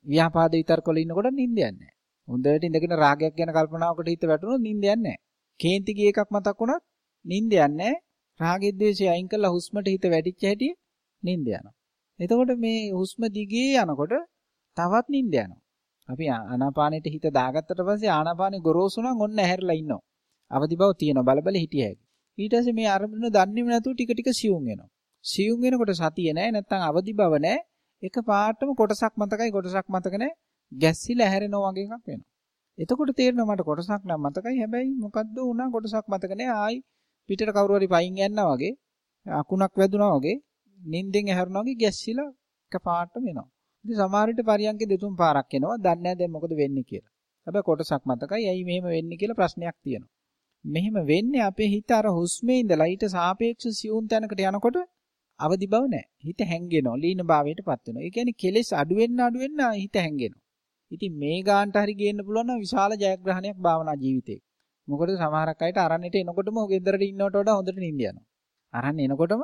ව්‍යාපාද විතර්කවල ඉන්නකොට නිින්ද යන්නේ නැහැ. හොඳට ඉඳගෙන රාගයක් ගැන කල්පනාවකට හිත වැටුණොත් නිින්ද යන්නේ නැහැ. කේන්ති ගිය එකක් මතක් වුණත් නිින්ද යන්නේ රාගෙ ද්වේෂය අයින් කරලා හුස්මට හිත වැඩිච්ච හැටි නිින්ද යනවා. එතකොට මේ හුස්ම දිගේ යනකොට තවත් නිින්ද යනවා. අපි ආනාපානෙට හිත දාගත්තට පස්සේ ආනාපානෙ ගොරෝසු නම් ඔන්න ඇහැරලා ඉන්නවා. අවදි බව තියෙනවා බලබල හිටිය හැකි. ඊට පස්සේ මේ අරමුණ දන්නේම නැතුව ටික ටික සියුම් වෙනවා. සියුම් වෙනකොට සතිය නැහැ නැත්තම් අවදි බව නැහැ. එක පාටම කොටසක් මතකයි කොටසක් මතක නැහැ. ගැස්සිලා හැරෙනවා වගේ එකක් වෙනවා. එතකොට තේරෙනවා මට කොටසක් නම් මතකයි හැබැයි මොකද්ද වුණා කොටසක් මතක නැහැ. ආයි පිටට කවුරු හරි පයින් යනවා වගේ අකුණක් වැදුනා වගේ නිින්දෙන් ඇහැරුණා වගේ ගැස්සිලා එක පාටම එනවා. ඉතින් සමහර විට පරියන්කේ දෙතුන් පාරක් එනවා. දන්නේ නැහැ දැන් මොකද වෙන්නේ කියලා. හැබැයි කොටසක් මතකයි. ඇයි මෙහෙම වෙන්නේ කියලා ප්‍රශ්නයක් තියෙනවා. මෙහෙම වෙන්නේ අපේ හිත අර හුස්මේ ඉඳලා ඊට සාපේක්ෂ සියුම් තැනකට යනකොට අවදි බව නැහැ. හිත හැංගෙනවා. ලීන භාවයටපත් වෙනවා. ඒ කියන්නේ කෙලෙස් අඩු වෙන්න අඩු වෙන්න හිත හැංගෙනවා. ඉතින් මේ ගාන්ට හරි ගේන්න පුළුවන් නම් විශාල ජයග්‍රහණයක් භාවනා ජීවිතේ. මොකද සමහරක් අයට අරන්නේට එනකොටම ගෙදරට ඉන්නවට වඩා හොඳට නිින්ද යනවා. අරන් එනකොටම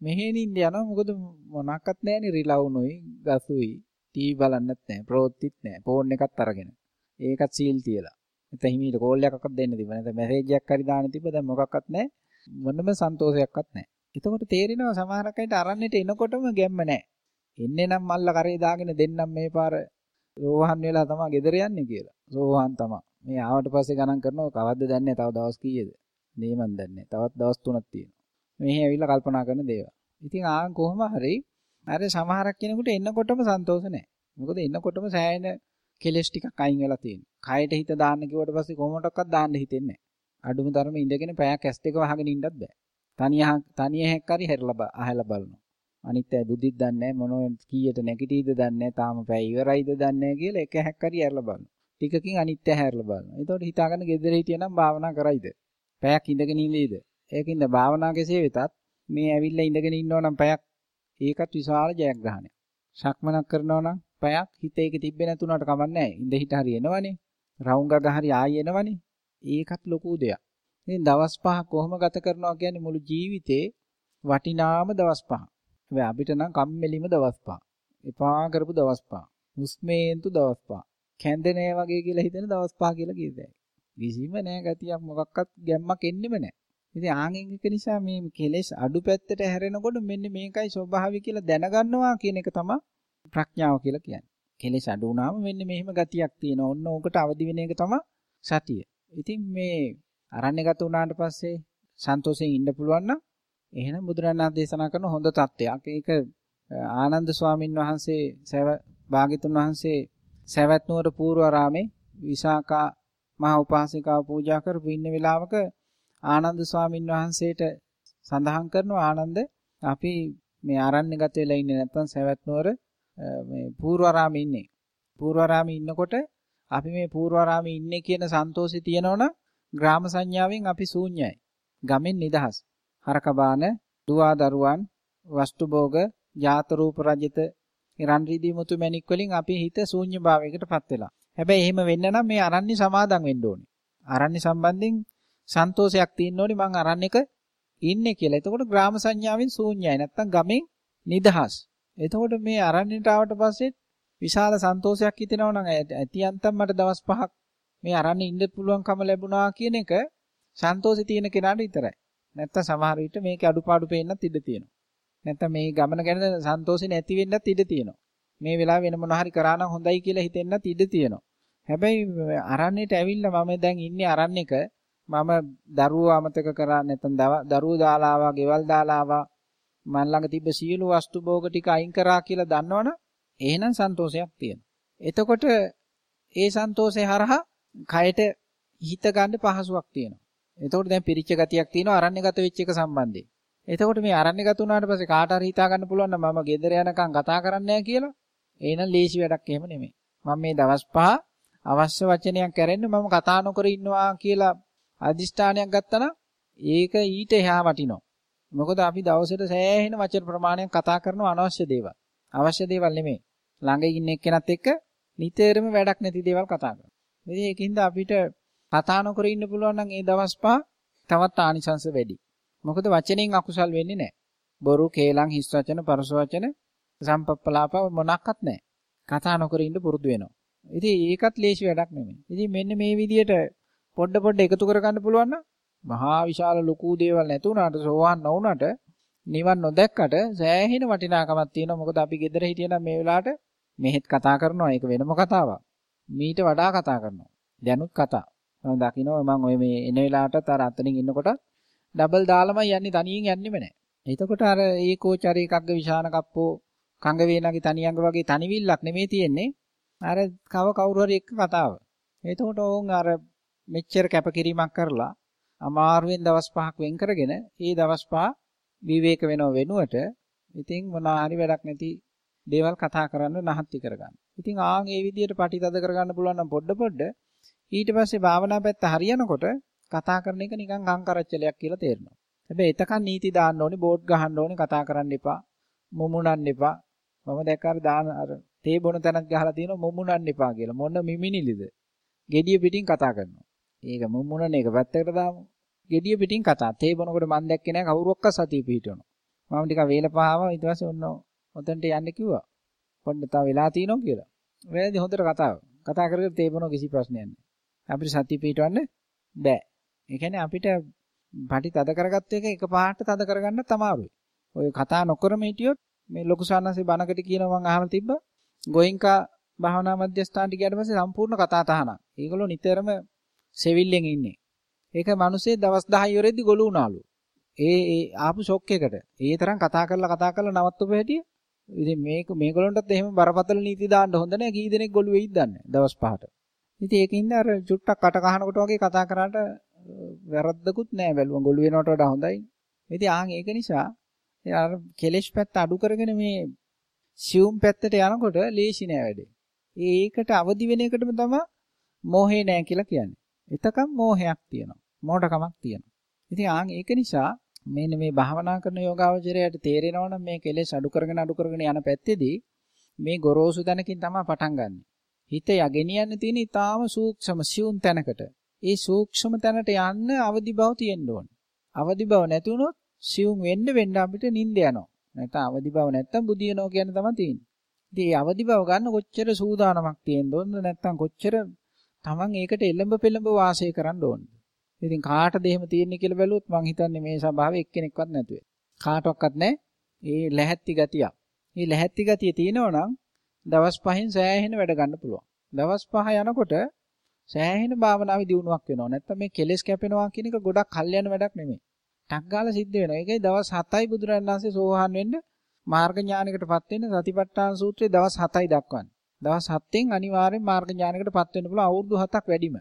මෙහෙ නිින්ද යනවා. මොකද මොනක්වත් නැහැනේ රිලවුනුයි, ගසුයි, ටීවී බලන්නත් නැහැ, ප්‍රෝත්තිත් නැහැ, ෆෝන් එකත් අරගෙන. ඒකත් සීල් තියලා. නැත්නම් හිමීට කෝල් එකක්වත් දෙන්න තිබ්බ. නැත්නම් මැසේජ් එකක් හරි දාන්න තිබ්බ. දැන් මොකක්වත් නැහැ. මොනම සන්තෝෂයක්වත් නැහැ. එතකොට තේරෙනවා සමහරක් අයට අරන්නේට එනකොටම ගැම්ම නැහැ. එන්නේ නම් මල්ල කරේ දාගෙන දෙන්නම් මේ පාර රෝහන් වෙලා තමයි ගෙදර යන්නේ කියලා. රෝහන් තමයි. මේ ආවට පස්සේ ගණන් කරනවා කවද්ද දන්නේ තව දවස් කීයද? මේ මන් දන්නේ. තවත් දවස් තුනක් තියෙනවා. මෙහි ඇවිල්ලා කල්පනා කරන දේවල්. ඉතින් ආන් කොහොම හරි අර සමහරක් කෙනෙකුට එන්නකොටම සන්තෝෂ නැහැ. මොකද එන්නකොටම සෑහෙන කෙලස් ටිකක් අයින් වෙලා තියෙනවා. කයට හිත දාන්න කිව්වට පස්සේ කොහොමඩක්වත් දාන්න හිතෙන්නේ නැහැ. අඩුම තරමේ ඉඳගෙන පැයක් ඇස් දෙක වහගෙන ඉන්නත් බෑ. තනිය තනිය හැක් හරි හැරලා අහලා බලනවා. අනිත් අය බුද්ධිත් දන්නේ නැහැ මොන කීයට නැගිටීද දන්නේ නැහැ තාම පැය ඉවරයිද දන්නේ නැහැ කියලා එක හැක් හරි හැරලා බලනවා. ටිකකින් අනිත් අය හැරලා බලනවා. එතකොට හිතාගන්න ගෙදර හිටියනම් භාවනා කරයිද? පැයක් ඉඳගෙන ඉඳීද? ඒකින්ද භාවනා කෙසේ වෙතත් මේ ඇවිල්ලා ඉඳගෙන ඉන්නවා නම් පැයක් ඒකත් විශාල ජයග්‍රහණයක්. ශක්මනක් කරනවා නම් පැයක් හිත ඒක තිබ්බේ නැතුණාට කමන්නේ නැහැ. ඉඳ හිට හරි එනවනේ. රවුම් ගග හරි ආයි එනවනේ. ඒකත් ලොකු දෙයක්. ඉතින් දවස් පහ කොහොම ගත කරනවා කියන්නේ මුළු ජීවිතේ වටිනාම දවස් පහ. හැබැයි අපිට නම් කම්මැලිම දවස් පහ. එපා කරපු දවස් පහ. මුස්මේන්තු දවස් පහ. කැඳනේ වගේ කියලා හිතෙන දවස් පහ කියලා කියදයි. කිසිම නෑ ගතියක් මොකක්වත් ගැම්මක් එන්නෙම නෑ. ඉතින් ආන්ගෙන් එක නිසා මේ කෙලෙස් අඩු පැත්තට හැරෙනකොට මෙන්න මේකයි ස්වභාවය කියලා දැනගන්නවා කියන එක තමයි ප්‍රඥාව කියලා කියන්නේ. කෙලෙස් අඩු වුණාම මෙන්න මෙහෙම ගතියක් තියෙනවා. ඔන්න ඕකට අවදි වෙන එක තමයි සතිය. ඉතින් මේ අරණ්‍යගත වුණාට පස්සේ සන්තෝෂයෙන් ඉන්න පුළුවන් නම් එහෙනම් බුදුරණන් දේශනා කරන හොඳ தත්වයක්. ඒක ආනන්ද ස්වාමින් වහන්සේ සෑව භාග්‍යතුන් වහන්සේ සවැත් නුවර පූර්වාරාමේ විසාකා මහ උපාසිකාව පූජා කරපු ඉන්න වෙලාවක ආනන්ද ස්වාමින් වහන්සේට සඳහන් කරනවා ආනන්ද අපි මේ ආරණ්‍යගත වෙලා ඉන්නේ නැත්තම් සවැත් නුවර මේ පූර්වාරාමේ ඉන්නේ. පූර්වාරාමේ ඉන්නකොට අපි මේ පූර්වාරාමේ ඉන්නේ කියන සන්තෝෂය තියෙනවනම් ග්‍රාම සංඥාවෙන් අපි ශූන්‍යයි. ගමෙන් නිදහස්. හරකබාන, දුවා දරුවන්, වස්තු භෝග, යාත රූප රජිත, රන් රිදී මුතු මැණික් වලින් අපි හිත ශූන්‍ය භාවයකටපත් වෙලා. හැබැයි එහෙම වෙන්න නම් මේ අරණ්‍ය සමාදන් වෙන්න ඕනේ. අරණ්‍ය සම්බන්ධයෙන් සන්තෝෂයක් තියෙන්න ඕනේ මං අරණ්‍යක ඉන්නේ කියලා. එතකොට ග්‍රාම සංඥාවෙන් ශූන්‍යයි. නැත්තම් ගමෙන් නිදහස්. එතකොට මේ අරණ්‍යට ආවට පස්සේ විශාල සන්තෝෂයක් හිතෙනවා නම් ඇතියන්තම් මට දවස් පහක් මේ අරණ්‍යෙ ඉන්න පුළුවන්කම ලැබුණා කියන එක සන්තෝෂي තියෙන කෙනාට විතරයි. නැත්තම් සමහර විට මේකේ අඩුපාඩු පේන්නත් ඉඩ තියෙනවා. නැත්තම් මේ ගමන ගැන සන්තෝෂෙ නැති වෙන්නත් ඉඩ තියෙනවා. මේ වෙලාව වෙන මොන හරි කරා නම් හොඳයි කියලා හිතෙන්නත් ඉඩ තියෙනවා. හැබැයි අරණ්‍යට ඇවිල්ලා මම දැන් ඉන්නේ අරණ්‍යක මම දරුවෝ අමතක කරා නැත්නම් දරුවෝ දාලා ආවා, ගෙවල් දාලා ආවා. මන් ළඟ තිබ්බ සියලු වස්තු භෝග ටික අයින් කරා කියලා දන්නවනම් එහෙනම් සන්තෝෂයක් තියෙනවා. එතකොට ඒ සන්තෝෂේ හරහා කයට හිත ගන්න පහසුවක් තියෙනවා. එතකොට දැන් පිරිච්ච ගතියක් තියෙනවා අරණ්‍යගත වෙච්ච එක සම්බන්ධයෙන්. එතකොට මේ අරණ්‍යගත වුණාට පස්සේ කාට හරි හිතා ගන්න පුළුවන් නම් මම ගෙදර යනකම් කතා කරන්නේ කියලා. එහෙනම් ලේසි වැඩක් එහෙම නෙමෙයි. මම මේ දවස් පහ අවශ්‍ය වචනයක් කරෙන්න මම කතා නොකර ඉන්නවා කියලා අදිෂ්ඨානයක් ගත්තා නම් ඒක ඊට එහා වටිනවා. මොකද අපි දවසට සෑහෙන වචන ප්‍රමාණයක් කතා කරනවා අනවශ්‍ය දේවල්. අවශ්‍ය දේවල් නෙමෙයි. ළඟ ඉන්න එක්කෙනත් එක්ක නිතරම වැඩක් නැති දේවල් කතා කරනවා. ඉතින් ඒකින්ද අපිට කතා නොකර ඉන්න පුළුවන් නම් ඒ දවස් පහ තවත් ආනිසංස වැඩි. මොකද වචනෙන් අකුසල් වෙන්නේ නැහැ. බොරු, කේලම්, හිස් වචන, පරස වචන, සම්පප්පලාප මොනක්වත් නැහැ. කතා නොකර ඉන්න පුරුදු වෙනවා. ඉතින් ඒකත් ලේසි වැඩක් නෙමෙයි. ඉතින් මෙන්න මේ විදිහට පොඩ පොඩ එකතු කර ගන්න පුළුවන් නම් මහා විශාල ලොකු දේවල් නැතුණාට සෝවාන් නොවුණාට නිවන් නොදැක්කට සෑහෙන වටිනාකමක් තියෙනවා. මොකද අපි ගෙදර හිටියනම් මේ වෙලාවට මෙහෙත් කතා කරනවා. ඒක වෙනම කතාවක්. මීට වඩා කතා කරනවා. දැනුත් කතා. මම දකිනවා මම ඔය මේ එන වෙලාවටත් අර අතනින් ඉන්නකොට ඩබල් දාලමයි යන්නේ තනියෙන් යන්නෙම නැහැ. එතකොට අර ඒකෝචරී එකක්ග විශාන කප්පෝ කංග වේනගේ තනියංග වගේ තනිවිල්ලක් නෙමෙයි තියෙන්නේ. අර කව කවුරු හරි එක්ක කතාව. එතකොට ඕන් අර මෙච්චර කැපකිරීමක් කරලා අමාරුවෙන් දවස් පහක් වෙන් කරගෙන ඒ දවස් පහ විවේක වෙනව වෙනුවට ඉතින් මොනවා හරි වැඩක් නැති දේවල් කතා කරන්න නහත්ති කරගන්න. ඉතින් ආන් ඒ විදිහට පටිතද කරගන්න පුළුවන් නම් පොඩ පොඩ ඊට පස්සේ භාවනා පැත්ත හරියනකොට කතා කරන එක නිකන් අංකරච්චලයක් කියලා තේරෙනවා. හැබැයි එතකන් නීති දාන්න ඕනේ, බෝඩ් ගහන්න ඕනේ, කතා කරන්න එපා, මුමුණන්න එපා. මම දැක්කාර දාන අර තේ බොන තැනක් ගහලා තියෙනවා මුමුණන්න එපා කියලා. මොන මිමිනිලිද? gediya පිටින් කතා කරනවා. ඒක මුමුණන එක පැත්තකට දාමු. gediya පිටින් කතා. තේ බොනකොට මම දැක්කේ නෑ කවුරුවක්ක සතිය පිහිටවනවා. මම ටික වේලපහාව ඊට පස්සේ ඔන්න ඔතනට යන්න කිව්වා. පොඩ්ඩ තව වෙලා තියෙනවා කියලා. වැරදි හොඳට කතාව. කතා කරගෙන තේ බොන කිසි ප්‍රශ්නයක් නෑ. අපිට සතිය පිහිටවන්න බෑ. ඒ කියන්නේ අපිට පටි තද කරගත්ත එක එකපාරට තද කරගන්නත් අමාරුයි. ඔය කතා නොකරම හිටියොත් මේ ලොකු සාන්නසේ බණකට කියනවා මම අහලා තිබ්බා. ගෝයින්කා භාවනා මධ්‍යස්ථානට ගියාට පස්සේ සම්පූර්ණ කතා තහනම්. ඒගොල්ලෝ නිතරම සෙවිල්ලෙන් ඉන්නේ. ඒක මිනිස්සේ දවස් 10 ඉවරෙද්දි ගොළු වුණාලු. ඒ ඒ ආපු ෂොක් එකට. ඒ තරම් කතා කරලා කතා කරලා නවත්තපු හැටි. ඉතින් මේක මේගොල්ලන්ටත් එහෙම බරපතල නීති දාන්න හොඳ නැහැ. කී දෙනෙක් ගොළු වෙයිද දන්නේ දවස් පහට. ඉතින් ඒකින්ද අර චුට්ටක් කට කහනකොට වගේ කතා කරාට වැරද්දකුත් නැහැ. බැලුවා ගොළු වෙනවට වඩා හොඳයි. ඉතින් ආන් ඒක නිසා අර කෙලෙස් පැත්ත අඩු කරගෙන මේ සියුම් පැත්තට යනකොට ලේසි නෑ වැඩේ. ඒකට අවදි වෙන එකටම තමයි මෝහේ නෑ කියලා කියන්නේ. එතකම් මෝහයක් තියෙනවා. මෝඩකමක් තියෙනවා. ඉතින් ආන් ඒක නිසා මෙන්න මේ භාවනා කරන යෝගාවචරයට තේරෙනවනම් මේ කෙලෙස් අඩු කරගෙන අඩු කරගෙන යන පැත්තේදී මේ ගොරෝසු තැනකින් තමයි පටන් ගන්නෙ. හිත යගෙනියන්න තියෙන ඊටාම සූක්ෂම සියුම් තැනකට. ඒ සූක්ෂම තැනට යන්න අවදි බව තියෙන්න ඕන. අවදි බව නැති වුණොත් සියුම් වෙන්න වෙන්න අපිට නිින්ද යනවා. නැත්නම් අවදි බව නැත්තම් බුදියනවා කියන තමයි තියෙන්නේ. ඉතින් මේ අවදි බව ගන්න කොච්චර සූදානමක් තියෙන්න ඕනද නැත්තම් කොච්චර Taman ඒකට එළඹ පෙළඹ වාසය කරන්න ඕනද? ඉතින් කාටද එහෙම තියෙන්නේ කියලා බැලුවොත් මං හිතන්නේ මේ සභාවේ එක්කෙනෙක්වත් නැතුවේ. කාටවත් නැහැ. ඒ ලැහැත්ති ගතිය. මේ ලැහැත්ති ගතිය තියෙනවා නම් දවස් පහෙන් සෑහෙන වැඩ ගන්න පුළුවන්. දවස් පහ යනකොට සෑහෙන භාවනාවේ දියුණුවක් වෙනවා. නැත්තම් මේ කෙලෙස් කැපෙනවා කියන එක ගොඩක් කල් යන වැඩක් නෙමෙයි. ටක් ගාලා සිද්ධ වෙනවා. ඒකයි දවස් 7යි බුදුරජාණන් වහන්සේ සෝහන් වෙන්න මාර්ග ඥානයකටපත් වෙන්න සතිපට්ඨාන සූත්‍රයේ දවස් 7යි දක්වන්නේ. දවස් 7න් අනිවාර්යෙන් මාර්ග ඥානයකටපත් වෙන්න පුළුවන් අවුරුදු 7ක් වැඩිම.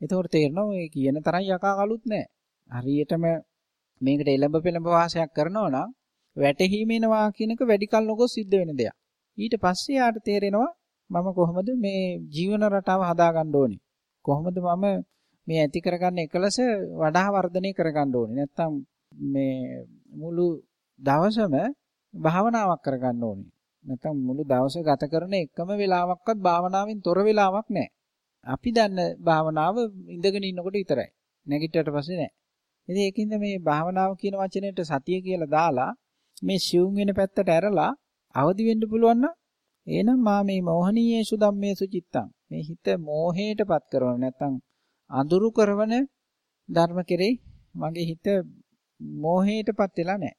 එතකොට තේරෙනවා මේ කියන තරම් යකා කලුත් නැහැ. හරියටම මේකට එළඹ පෙළඹ වාසයක් කරනවා නම් වැටහීමේනවා කියනක වැඩි කල නොගොස් සිද්ධ වෙන දෙයක්. ඊට පස්සේ යාට තේරෙනවා මම කොහොමද මේ ජීවන රටාව හදාගන්න ඕනේ. කොහොමද මම මේ ඇති කරගන්න එකලස වඩා වර්ධනය කරගන්න ඕනේ. නැත්තම් මේ මුළු දවසම භාවනාවක් කරගන්න ඕනේ. නැත්තම් මුළු දවස ගත කරන එකම වෙලාවක්වත් භාවනාවෙන් තොර වෙලාවක් නැහැ. අපි දන්න භාවනාව ඉඳගෙන ඉන්නකොට විතරයි. නැගිට්ටට පස්සේ නැහැ. ඉතින් ඒකින්ද මේ භාවනාව කියන වචනයට සතිය කියලා දාලා මේ සිවුම් වෙන පැත්තට ඇරලා අවදි වෙන්න පුළුවන් නම් එහෙනම් මා මේ මෝහනීයේසු ධම්මේසු චිත්තං මේ හිත මෝහයටපත් කරන නැත්තම් අඳුරු කරවන ධර්ම කෙරෙහි මගේ හිත මෝහයටපත් වෙලා නැහැ.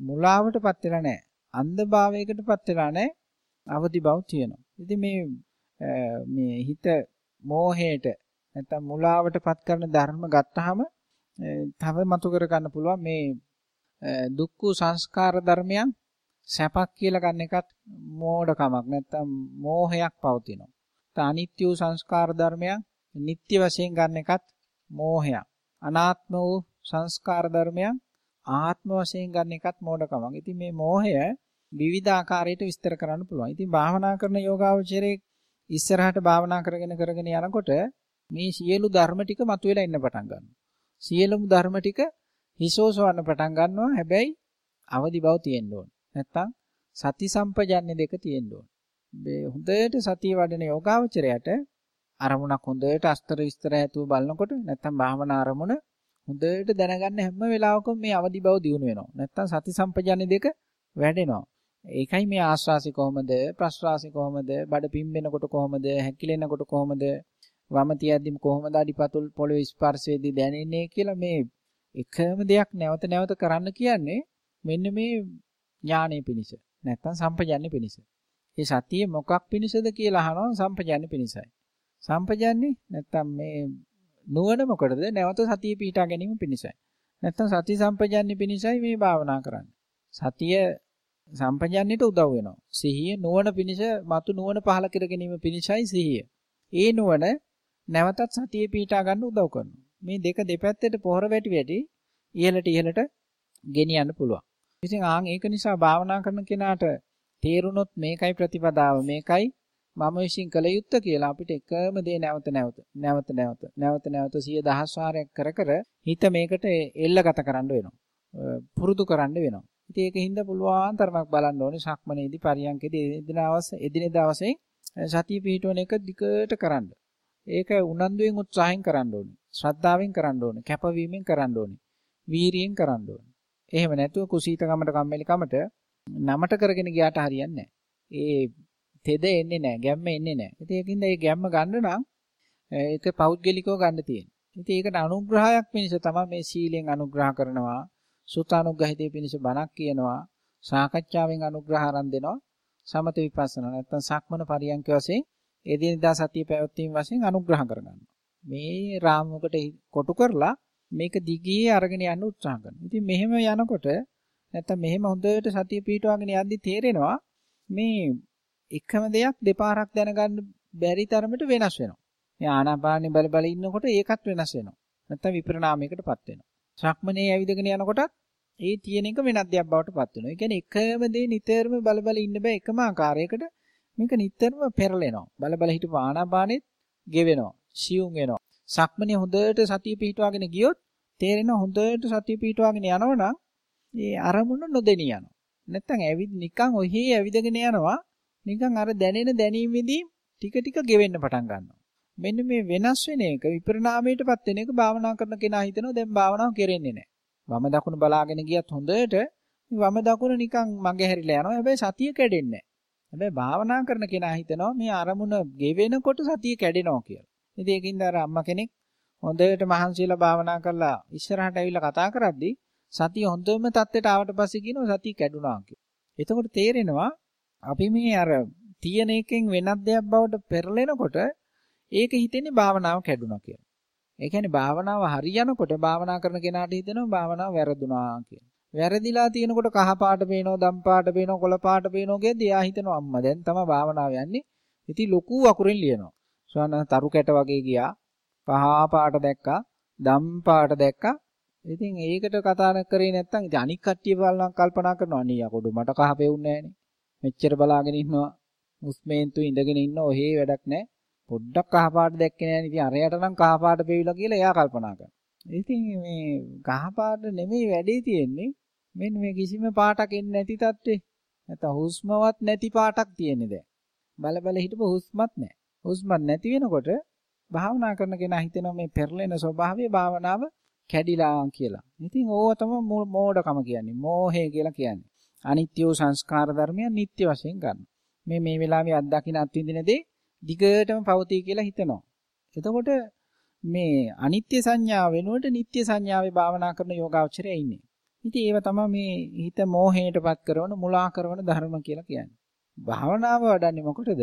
මුලාවටපත් වෙලා නැහැ. අන්ධභාවයකටපත් වෙලා නැහැ. අවදි බව තියෙනවා. ඉතින් මේ මේ හිත මෝහයට නැත්තම් මුලාවටපත් කරන ධර්ම ගත්තාම තව මතු කර ගන්න පුළුවන් මේ දුක්ඛ සංස්කාර ධර්මයන් සැපක් කියලා ගන්න එකත් මෝඩකමක් නැත්තම් මෝහයක් පවතිනවා. අනිත්‍ය සංස්කාර ධර්මයන් නිට්ටය වශයෙන් ගන්න එකත් මෝහයක්. අනාත්ම වූ සංස්කාර ධර්මයන් ආත්ම වශයෙන් ගන්න එකත් මෝඩකමක්. ඉතින් මේ මෝහය විවිධ ආකාරයට විස්තර කරන්න පුළුවන්. ඉතින් භාවනා කරන යෝගාවචරයේ ඉස්සරහට භාවනා කරගෙන කරගෙන යනකොට මේ සියලු ධර්ම ටික මතුවලා ඉන්න පටන් ගන්නවා. සියලුම ධර්ම ටික හිසෝසවන්න පටන් ගන්නවා. හැබැයි අවදි බව තියෙන්න ඕන. නැත්තම් සති සම්පජන්‍ය දෙක තියෙන්න ඕන. මේ හොඳට සතිය වඩන යෝගාවචරයට අරමුණක් හොඳට අස්තර විස්තර ඇතුව බලනකොට නැත්තම් භාවනා අරමුණ හොඳට දැනගන්න හැම වෙලාවකම මේ අවදි බව දිනු වෙනවා. නැත්තම් සති සම්පජන්‍ය දෙක වැඩෙනවා. ඒකයි මේ ආශ්වාසි කොහමද ප්‍රශ්වාසි කොහමද බඩ පිම්බෙනකොට කොහමද හැකිලෙනකොට කොහමද වම තියද්දිම කොහමද අඩිපතුල් පොළවේ ස්පර්ශ වෙද්දී දැනෙන්නේ කියලා මේ එකම දෙයක් නැවත නැවත කරන්න කියන්නේ මෙන්න මේ ඥානෙ පිණිස. නැත්තම් සම්පජන්‍ය පිණිස. ඒ සතිය මොකක් පිණිසද කියලා අහනවා සම්පජන්‍ය පිණිසයි. සම්පජන්‍ය නැත්තම් මේ නුවණ මොකටද? නැවත සතිය පිහිටා ගැනීම පිණිසයි. නැත්තම් සති සම්පජන්‍ය පිණිසයි මේ භාවනා කරන්නේ. සතිය සම්පජන්‍යට උදව් වෙනවා. සිහිය නුවණ පිණිස මතු නුවණ පහල කර ගැනීම පිණිසයි සිහිය. ඒ නුවණ නැවතත් සතිය පිහිටා ගන්න උදව් කරනවා. මේ දෙක දෙපැත්තට පොහොර වැටි වැටි ඉහළට ඉහළට ගෙනියන්න පුළුවන්. ඉතින් ආන් ඒක නිසා භාවනා කරන කෙනාට තේරුනොත් මේකයි ප්‍රතිපදාව මේකයි මම විශ්ින් කළ යුත්තේ කියලා අපිට එකම දේ නැවත නැවත නැවත නැවත නැවත නැවත සිය දහස් වාරයක් කර කර හිත මේකට එල්ලගත කරන්න වෙනවා. පුරුදු කරන්න වෙනවා. ඉතින් ඒකින්ද පුළුවන් තරමක් බලන්න ඕනේ සක්මනේදී පරියන්කේදී එදිනෙදා අවස එදිනෙදා අවසෙන් සතිය පිහිටවන එක දිගට කරන්න. ඒක උනන්දුවෙන් උත්සාහයෙන් කරන්න ඕනේ. ශ්‍රද්ධාවෙන් කරන්න ඕනේ. කැපවීමෙන් කරන්න ඕනේ. වීරියෙන් කරන්න ඕනේ. එහෙම නැතුව කුසීතකමට කම්මැලිකමට නමට කරගෙන ගියාට හරියන්නේ ඒ තෙද එන්නේ නැහැ. ගැම්ම එන්නේ නැහැ. ඉතින් ඒකින්ද මේ ගැම්ම ගන්න නම් ඒක පෞද්ගලිකව ගන්න තියෙනවා. ඉතින් ඒකට අනුග්‍රහයක් මිනිස තමයි මේ සීලෙන් අනුග්‍රහ කරනවා. සුතානුග්‍රහිතේ පිණිස බණක් කියනවා. සාකච්ඡාවෙන් අනුග්‍රහ ආරම්භ දෙනවා. සමත විපස්සනා නැත්තම් සක්මන පරියන්ක වශයෙන් එදිනදා සතිය පැවැත්වීම වශයෙන් අනුග්‍රහ කරගන්නවා. මේ රාමුවකට කොටු කරලා මේක දිගේ අරගෙන යන්න උත්සාහ කරනවා. ඉතින් මෙහෙම යනකොට නැත්තම් මෙහෙම හොඳට සතිය පිටවගෙන යද්දි තේරෙනවා මේ එකම දෙයක් දෙපාරක් දැනගන්න බැරි තරමට වෙනස් වෙනවා. මේ ආනාපානෙ බල බල ඉන්නකොට ඒකත් වෙනස් වෙනවා. නැත්තම් විපරණාමයකටපත් වෙනවා. ශක්මනේ ඇවිදගෙන යනකොටත් ඒ තියෙන එක වෙනත් දෙයක් බවට පත් වෙනවා. ඒ කියන්නේ එකම දේ නිතරම බල බල ඉන්න බෑ එකම ආකාරයකට මේක නිතරම පෙරලෙනවා. බල බල හිටපු ආනාපානෙත් ගෙවෙනවා. සියුම් වෙනවා. සක්මනේ හොඳට සතිය පිහිටවාගෙන ගියොත් තේරෙන හොඳට සතිය පිහිටවාගෙන යනවනම් ඒ අරමුණ නොදෙණිය යනවා. නැත්තම් ඇවිත් නිකන් ඔහේ ඇවිදගෙන යනවා. නිකන් අර දැනෙන දැනීමේදී ටික ටික ගෙවෙන්න පටන් ගන්නවා. මෙන්න මේ වෙනස් වෙන එක විපරිණාමයටපත් වෙන එක භාවනා කරන කෙනා හිතනවා දැන් භාවනාව කෙරෙන්නේ නැහැ. වම දකුණ බලාගෙන ගියත් හොඳට වම දකුණ නිකන් මගේ හැරිලා යනවා. හැබැයි සතිය කැඩෙන්නේ නැහැ. හැබැයි භාවනා කරන කෙනා හිතනවා මේ අරමුණ ගෙවෙනකොට සතිය කැඩෙනවා කියලා. ඉතින් ඒකින්ද අර අම්මා කෙනෙක් හොඳට මහන්සියලා භාවනා කරලා ඉස්සරහට ඇවිල්ලා කතා කරද්දී සතිය හොඳම තත්ත්වයට ආවට පස්සේ කියනවා සතිය කැඩුනා කියලා. එතකොට තේරෙනවා අපි මේ අර තියෙන එකෙන් වෙනත් දෙයක් බවට පෙරලෙනකොට ඒක හිතෙන්නේ භාවනාව කැඩුනා කියලා. ඒ කියන්නේ භාවනාව හරියනකොට භාවනා කරන කෙනාට හිතෙනවා භාවනාව වැරදුනා කියලා. වැරදිලා තියෙනකොට කහ පාට පේනවා, දම් පාට පේනවා, කොළ පාට පේනවා කියද්දී එයා හිතනවා අම්මා දැන් තමයි භාවනාව යන්නේ. ඉතින් ලොකු අකුරෙන් ලියනවා. සවන්න තරු කැට වගේ ගියා. කහ පාට දැක්කා, දම් පාට දැක්කා. ඉතින් ඒකට කතා කරේ නැත්නම් ඉතින් අනික් කට්ටිය බලන කල්පනා කරනවා අනේ යකඩ මට කහ පෙවුන්නේ නැහනේ. මෙච්චර බලාගෙන ඉන්නවා. මුස්මේන්තු ඉඳගෙන ඉන්න ඔහේ වැඩක් නැහැ. පොඩ්ඩක් කහ පාට දැක්කේ නැහැ. ඉතින් අරයට නම් කහ පාට පෙවිලා කියලා එයා කල්පනා කරනවා. ඉතින් මේ කහ පාට නෙමෙයි වැඩේ තියෙන්නේ. මෙන්න මේ කිසිම පාටක් එන්නේ නැති තත්ත්වේ. නැත්නම් හුස්මවත් නැති පාටක් තියෙන්නේ දැන්. බල බල හිටපු හුස්මත් නැහැ. හුස්මත් නැති වෙනකොට භාවනා කරන කෙනා හිතනවා මේ පෙරලෙන ස්වභාවය භාවනාව කැඩිලා කියලා. ඉතින් ඕව තමයි මෝඩකම කියන්නේ. මෝහය කියලා කියන්නේ. අනිත්‍ය සංස්කාර ධර්මයන් නිට්ටය වශයෙන් ගන්න. මේ මේ වෙලාවේ අත්දකින්න අත්විඳින දේ දිගටම පවතී කියලා හිතනවා. එතකොට මේ අනිත්‍ය සංඥාව වෙනුවට නිට්ටය සංඥාවේ භාවනා කරන යෝගාවචරය ඉන්නේ. ඉතින් ඒව තමයි මේ හිත මෝහයටපත් කරන මුලා කරන ධර්ම කියලා කියන්නේ. භාවනාව වඩන්නේ මොකටද?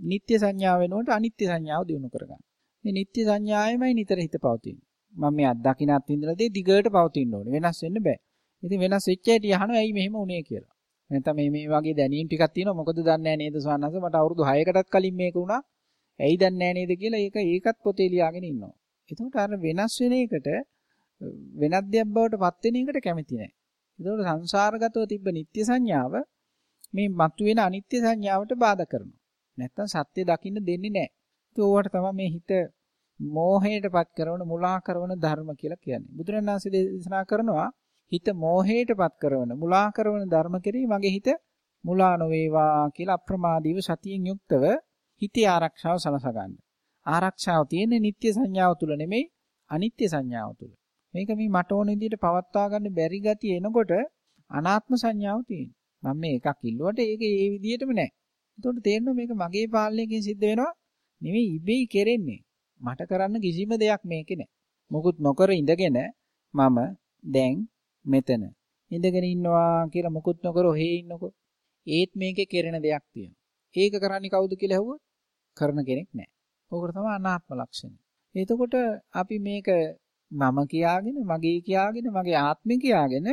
නිට්ටය සංඥාව වෙනුවට අනිත්‍ය සංඥාව දිනු කරගන්න. මේ නිට්ටය සංඥාවෙමයි නිතර හිත පවතින්නේ. මම මේ අත්දකින්නත් විඳලා දේ දිගට පවතින්න ඕනේ. වෙනස් වෙන්න බෑ. ඉතින් වෙනස් වෙච්ච හැටි අහනවා ඇයි මෙහෙම වුනේ කියලා. නැත්නම් මේ මේ වගේ දැනීම් ටිකක් තියෙනවා මොකද දන්නේ නේද ස්වාමීන් මට අවුරුදු 6කටත් කලින් මේක වුණා. ඇයි දන්නේ නේද කියලා ඒක ඒකත් පොතේ ලියාගෙන ඉන්නවා. එතකොට අර වෙනස් වෙන එකට වෙනත් දෙයක් බවට පත් වෙන එකට කැමති නැහැ. එතකොට සංසාරගතව තිබ්බ නිත්‍ය සංඥාව මේ මතුවෙන අනිත්‍ය සංඥාවට බාධා කරනවා. නැත්තම් සත්‍ය දකින්න දෙන්නේ නැහැ. ඒක ඕවට තමයි මේ හිත මෝහයටපත් කරන මුලා කරන ධර්ම කියලා කියන්නේ. බුදුරණාහි දේශනා කරනවා හිත මෝහයටපත් කරන මුලා කරන ධර්ම කෙරෙහි මගේ හිත මුලා නොවේවා කියලා අප්‍රමාදීව සතියෙන් යුක්තව හිතේ ආරක්ෂාව සලසගන්න. ආරක්ෂාව තියෙන්නේ නිත්‍ය සංඥාව තුල නෙමෙයි අනිත්‍ය සංඥාව තුල. මේක මේ මට ඕන විදිහට පවත්වා ගන්න බැරි ගතිය එනකොට අනාත්ම සංඥාව තියෙනවා. මම මේ එකක් ඉල්ලුවට ඒක ඒ විදිහටම නැහැ. එතකොට තේරෙනවා මේක මගේ පාලනයකින් සිද්ධ වෙනවා නෙමෙයි ඉබේ කෙරෙන්නේ. මට කරන්න කිසිම දෙයක් මේකේ නැහැ. මොකුත් නොකර ඉඳගෙන මම දැන් මෙතන ඉඳගෙන ඉන්නවා කියලා මුකුත් නොකර ඔහේ ඉන්නකො ඒත් මේකේ කෙරෙන දෙයක් තියෙනවා. ඒක කරන්නේ කවුද කියලා ඇහුවොත් කරන කෙනෙක් නැහැ. ඕකට තමයි අනාත්ම ලක්ෂණය. එතකොට අපි මේක මම කියාගෙන මගේ කියාගෙන මගේ ආත්මය කියාගෙන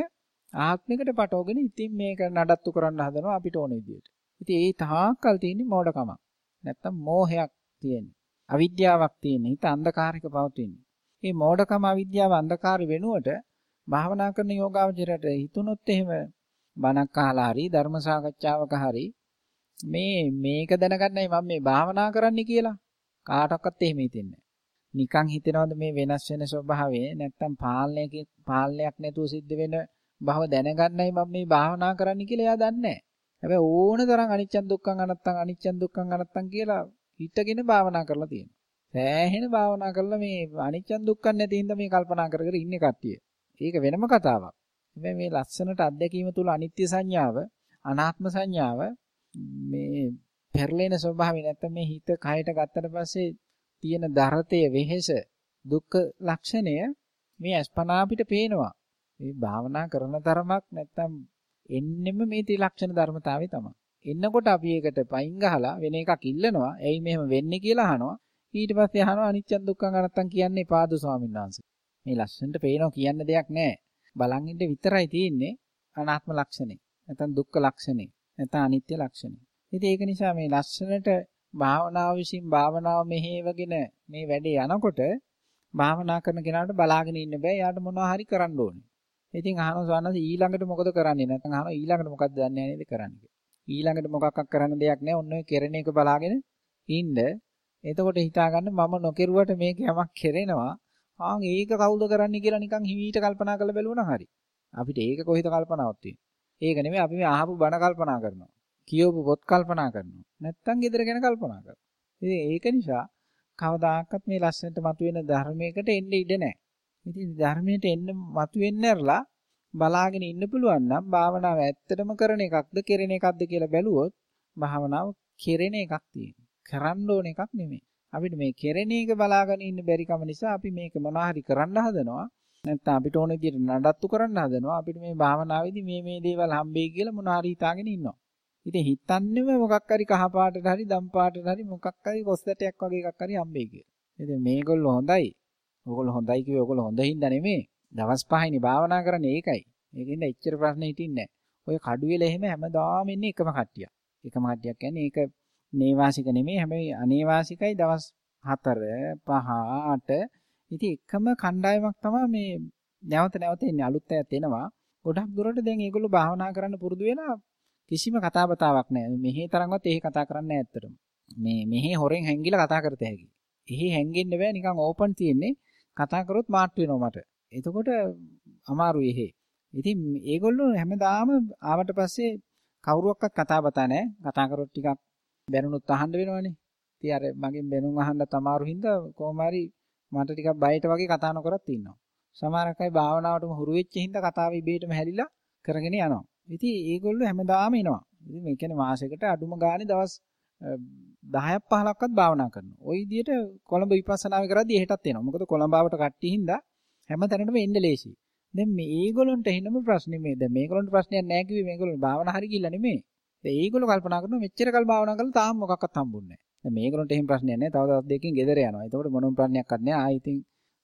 ආත්මිකට පටවගෙන ඉතින් මේක නඩත්තු කරන්න හදනවා අපිට ඕන විදියට. ඉතින් ඒ තාක්කල් තියෙන්නේ මෝඩකම. නැත්තම් මෝහයක් තියෙන්නේ. අවිද්‍යාවක් තියෙන්නේ. හිත අන්ධකාරයක පවතින්නේ. මේ මෝඩකම අවිද්‍යාව අන්ධකාර වෙනුවට භාවනා කරන යෝගාවචරයට හිතුනොත් එහෙම බණක් අහලා හරි ධර්ම සාකච්ඡාවක හරි මේ මේක දැනගන්නයි මම මේ භාවනා කරන්න කියලා කාටවත් එහෙම හිතෙන්නේ නිකන් හිතනවද මේ වෙනස් වෙන ස්වභාවය නැත්තම් පාලනයක පාලනයක් නැතුව සිද්ධ වෙන බව දැනගන්නයි මම මේ භාවනා කරන්න කියලා එයා දන්නේ හැබැයි ඕන තරම් අනිච්චන් දුක්ඛං අනත්තං අනිච්චන් දුක්ඛං අනත්තං කියලා හිතගෙන භාවනා කරලා තියෙනවා. සෑහෙන භාවනා කරලා මේ අනිච්චන් දුක්ඛං නැති හින්දා මේ කල්පනා කර කර ඉන්නේ කට්ටිය. ඒක වෙනම කතාවක්. හැබැයි මේ ලස්සනට අත්දැකීම තුල අනිත්‍ය සංඥාව, අනාත්ම සංඥාව මේ පෙරලෙන ස්වභාවය නැත්නම් මේ හිත කයට ගත්තට පස්සේ තියෙන දරතය වෙහෙස දුක්ඛ ලක්ෂණය මේ අස්පනා අපිට පේනවා. මේ භාවනා කරන තරමක් නැත්නම් එන්නෙම මේ ත්‍රිලක්ෂණ ධර්මතාවය තමයි. එන්නකොට අපි ඒකට පයින් ගහලා වෙන එකක් ඉල්ලනවා. එයි මෙහෙම වෙන්නේ කියලා අහනවා. ඊට පස්සේ අහනවා අනිච්ච දුක්ඛ අනත්තං කියන්නේ පාදු ස්වාමීන් වහන්සේ. මේ ලස්සනට පේනවා කියන්න දෙයක් නැහැ. බලන් ඉන්න විතරයි තියෙන්නේ අනාත්ම ලක්ෂණේ. නැත්නම් දුක්ඛ ලක්ෂණේ. නැත්නම් අනිත්‍ය ලක්ෂණේ. ඉතින් ඒක නිසා මේ ලස්සනට භාවනාව විසින් භාවනාව මෙහෙවගෙන මේ වැඩේ යනකොට භාවනා කරන කෙනාට බලාගෙන ඉන්න බෑ. යාට මොනවා හරි කරන්න ඕනේ. ඉතින් අහනවා ස්වාමීන් ඊළඟට මොකද කරන්නේ? නැත්නම් අහනවා ඊළඟට මොකක්ද දන්නේ නැහැ නේද කරන්නේ ඊළඟට මොකක්ක් කරන්න දෙයක් නැහැ. ඔන්න ඔය කෙරෙන එක බලාගෙන ඉන්න. එතකොට හිතා ගන්න මම නොකිරුවට මේක යමක් කෙරෙනවා. ආන් ඒක කවුද කරන්නේ කියලා නිකන් හිමීට කල්පනා කරලා බැලුවනම් හරි. අපිට ඒක කොහෙද කල්පනාවක් තියෙන්නේ? ඒක නෙමෙයි අපි මේ අහපු බණ කල්පනා කරනවා. කියවපු පොත් කල්පනා කරනවා. නැත්තම් ගෙදර ගැන කල්පනා කරනවා. ඉතින් ඒක නිසා කවදාකවත් මේ ලස්සනට මතුවෙන ධර්මයකට එන්න ඉඩ නැහැ. ඉතින් ධර්මයට එන්න මතුවෙන්නර්ලා බලාගෙන ඉන්න පුළුවන් නම් භාවනාව ඇත්තටම කරන එකක්ද කෙරෙන එකක්ද කියලා බැලුවොත් භාවනාව කෙරෙන එකක් තියෙනවා. කරන්න ඕන එකක් නෙමෙයි. අපිට මේ කෙරෙන එක බලාගෙන ඉන්න බැරි කම නිසා අපි මේක මොනවා හරි කරන්න හදනවා. නැත්නම් අපිට ඕන විදිහට නඩත්තු කරන්න හදනවා. අපිට මේ භාවනාවේදී මේ මේ දේවල් හම්බෙයි කියලා මොනවා හරි හිතාගෙන ඉන්නවා. ඉතින් හිතන්නේම මොකක් හරි කහ පාටට හරි දම් පාටට හරි මොකක් හරි කොස්තටයක් වගේ එකක් හරි හම්බෙයි කියලා. ඉතින් මේගොල්ලෝ හොඳයි. ඕගොල්ලෝ හොඳයි කිව්වේ ඕගොල්ලෝ හොඳ හින්දා නෙමෙයි. දවස් පහයිනේ භාවනා කරන්නේ ඒකයි. ඒකින්ද එච්චර ප්‍රශ්න හිටින්නේ නැහැ. ඔය කඩුවෙල එහෙම හැමදාම ඉන්නේ එකම කට්ටියක්. එකම කට්ටියක් කියන්නේ ඒක නේවාසික නෙමෙයි හැබැයි අනේවාසිකයි දවස් 4 5 8 ඉතින් එකම කණ්ඩායමක් තමයි මේ නැවත නැවත එන්නේ අලුත් අයත් එනවා. ගොඩක් දුරට දැන් ඒගොල්ලෝ භාවනා කරන්න පුරුදු වෙලා කිසිම කතාබතාවක් නැහැ. මෙහි තරම්වත් එහෙ කතා කරන්නේ නැහැ ඇත්තටම. මේ මෙහි හොරෙන් හැංගිලා කතා කරත හැකි. එහි හැංගෙන්න බෑ නිකන් ඕපන් තියෙන්නේ. කතා කරොත් මාට්ටු වෙනවා මට. එතකොට අමාරුයි එහෙ. ඉතින් ඒගොල්ලෝ හැමදාම ආවට පස්සේ කවුරුවක්වත් කතා බතා නැහැ. කතා කරොත් ටිකක් බැනුනොත් අහන්න වෙනවනේ. ඉතින් අර මගෙන් බැනුම් අහන්න තමාරු හින්දා කොහොම හරි මට ටිකක් බයට වගේ කතා නොකරත් ඉන්නවා. සමහරක් අය භාවනාවටම හුරු වෙච්ච හින්දා කතාව ඉබේටම හැලිලා කරගෙන යනවා. ඉතින් ඒගොල්ලෝ හැමදාම එනවා. ඉතින් මේ කියන්නේ මාසෙකට අඩුම ගානේ දවස් 10ක් 15ක්වත් භාවනා කරනවා. ওই විදිහට කොළඹ විපස්සනාවේ කරද්දී එහෙටත් එනවා. මොකද කොළඹාවට කට්ටිය හින්දා හැම තැනටම එන්න ලේසි. දැන් මේ ඒගොල්ලන්ට එනම ප්‍රශ්නේ මේ දැන් මේගොල්ලන්ට ප්‍රශ්නයක් නැහැ කිව්වේ මේගොල්ලෝ භාවනා හරි ගිල්ල නෙමෙයි. දැන් ඒගොල්ලෝ කල්පනා කරනවා මෙච්චර කල් භාවනා කරලා තාම මොකක්වත් හම්බුන්නේ නැහැ. දැන් මේගොල්ලන්ට එහෙම ප්‍රශ්නයක් නැහැ. තව දවස් දෙකකින් ගෙදර යනවා. ඒතකොට මොනම ප්‍රශ්නයක්වත් නැහැ. ආයි ඉතින්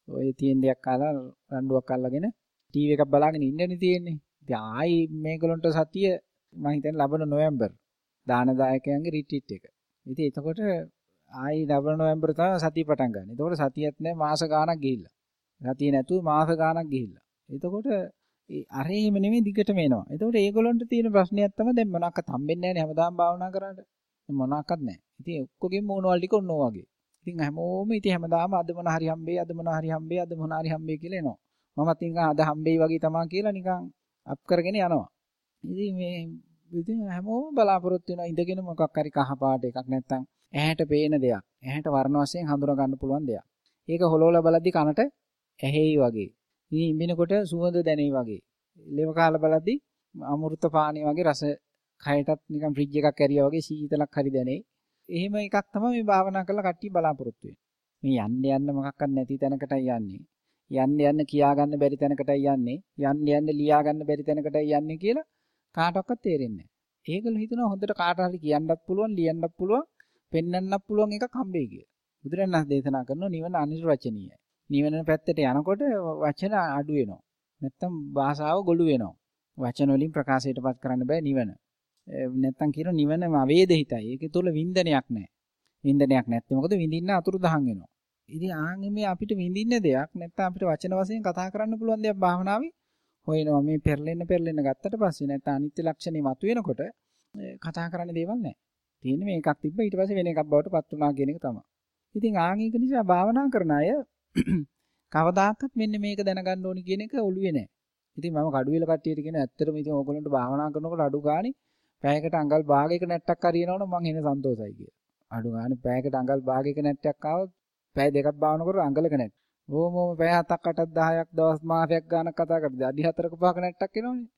ඔය තියෙන දෙයක් කාලා රණ්ඩුවක් අල්ලගෙන ටීවී එකක් බලාගෙන ඉන්නනේ තියෙන්නේ. ඉතින් ආයි මේගොල්ලන්ට සතිය මම හිතන්නේ ලබන නොවැම්බර් දානදායකයන්ගේ රිට්‍රීට් එක. ඉතින් එතකොට ආයි නවම්බර් නොවැම්බර් තමයි සතිය පටන් ගන්න. එතකොට සතියක් නැහැ මාස ගාණක් ගිහිල්ලා. සතිය නැතුව මාස ගාණක් ගිහිල්ලා. එතකොට අර එහෙම නෙමෙයි දිගටම එනවා. එතකොට ඒගොල්ලන්ට තියෙන ප්‍රශ්නයක් තමයි දැන් මොනක්වත් හම්බෙන්නේ නැහැ නේ හැමදාම භාවනා කරාට. මොනක්වත් නැහැ. ඉතින් ඔක්කොගෙම මොනවල් ටික ඔන්න වගේ. ඉතින් හැමෝම ඉතින් හැමදාම අද මොන හරි හම්බෙයි අද මොන හරි හම්බෙයි අද මොන හරි හම්බෙයි කියලා එනවා. මමත් නිකන් අද හම්බෙයි වගේ තමයි කියලා නිකන් අප් කරගෙන යනවා. ඉතින් මේ ඉතින් හැමෝම බලාපොරොත්තු වෙනවා ඉඳගෙන මොකක් හරි කහ පාට එකක් නැත්තම් ඇහැට පේන දෙයක්. ඇහැට වර්ණ වශයෙන් හඳුනා ගන්න පුළුවන් දෙයක්. ඒක හොලවලා බලද්දි කනට ඇහෙයි වගේ. ඉතින් ඉඹිනකොට සුවඳ දැනෙයි වගේ. ලෙව කාලා බලද්දි අමෘත පානිය වගේ රස කයටත් නිකන් ෆ්‍රිජ් එකක් ඇරියා වගේ සීතලක් හරි දැනෙයි. එහෙම එකක් තමයි මේ භාවනා කරලා කට්ටිය බලාපොරොත්තු වෙන්නේ. මේ යන්න යන්න මොකක්වත් නැති තැනකටයි යන්නේ. යන්න යන්න කියා ගන්න බැරි තැනකටයි යන්නේ. යන්න යන්න ලියා ගන්න බැරි තැනකටයි යන්නේ කියලා කාටවත් තේරෙන්නේ නැහැ. ඒගොල්ලෝ හිතනවා හොඳට කාට හරි කියන්නත් පුළුවන්, ලියන්නත් පුළුවන්, පෙන්වන්නත් පුළුවන් එකක් හම්බෙයි කියලා. බුදුරණන් දේශනා කරනවා නිවන අනිර්වචනීයයි. නිවන පැත්තට යනකොට වචන අඩු වෙනවා. නැත්තම් භාෂාව ගොළු වෙනවා. වචන වලින් ප්‍රකාශයටපත් කරන්න බෑ නිවන. නැත්තම් කියන නිවන අවේදිතයි. ඒකේ තුල වින්දනයක් නැහැ. වින්දනයක් නැත්නම් මොකද විඳින්න අතුරුදහන් වෙනවා. ඉතින් ආන්ගේ අපිට විඳින්න දෙයක් නැත්නම් අපිට වචන වශයෙන් කතා කරන්න පුළුවන් දෙයක් භාවනාවේ හොයනවා මේ පෙරලෙන්න පෙරලෙන්න ගත්තට පස්සේ නැත්නම් අනිත්‍ය ලක්ෂණේ මතුවෙනකොට කතා කරන්න දේවල් නැහැ. තියෙන්නේ මේකක් තිබ්බ ඊට පස්සේ වෙන එකක් බවට පත් වුණා කියන එක තමයි. ඉතින් ආන් ඒක නිසා භාවනා කරන අය කවදාකවත් මෙන්න මේක දැනගන්න ඕනි කියන එක ඔළුවේ නැහැ. ඉතින් මම කඩුවෙල කට්ටියට කියන ඇත්තටම ඉතින් ඕගොල්ලන්ට භාවනා කරනකොට අඩු ගානේ පැයකට අඟල් භාගයක නැට්ටක් හරියනවනම් මං එන සන්තෝසයි කියලා. අඩු ගානේ පැයකට අඟල් භාගයක නැට්ටක් ආවොත් පැය දෙකක් භාවනා කරලා අඟලක නැට්. ඕමෝම පැය 7ක් 8ක් 10ක් දවස් මාසයක් ගානක් කතා කරද්දී අඩි 4ක පහක නැට්ටක් එනවනේ.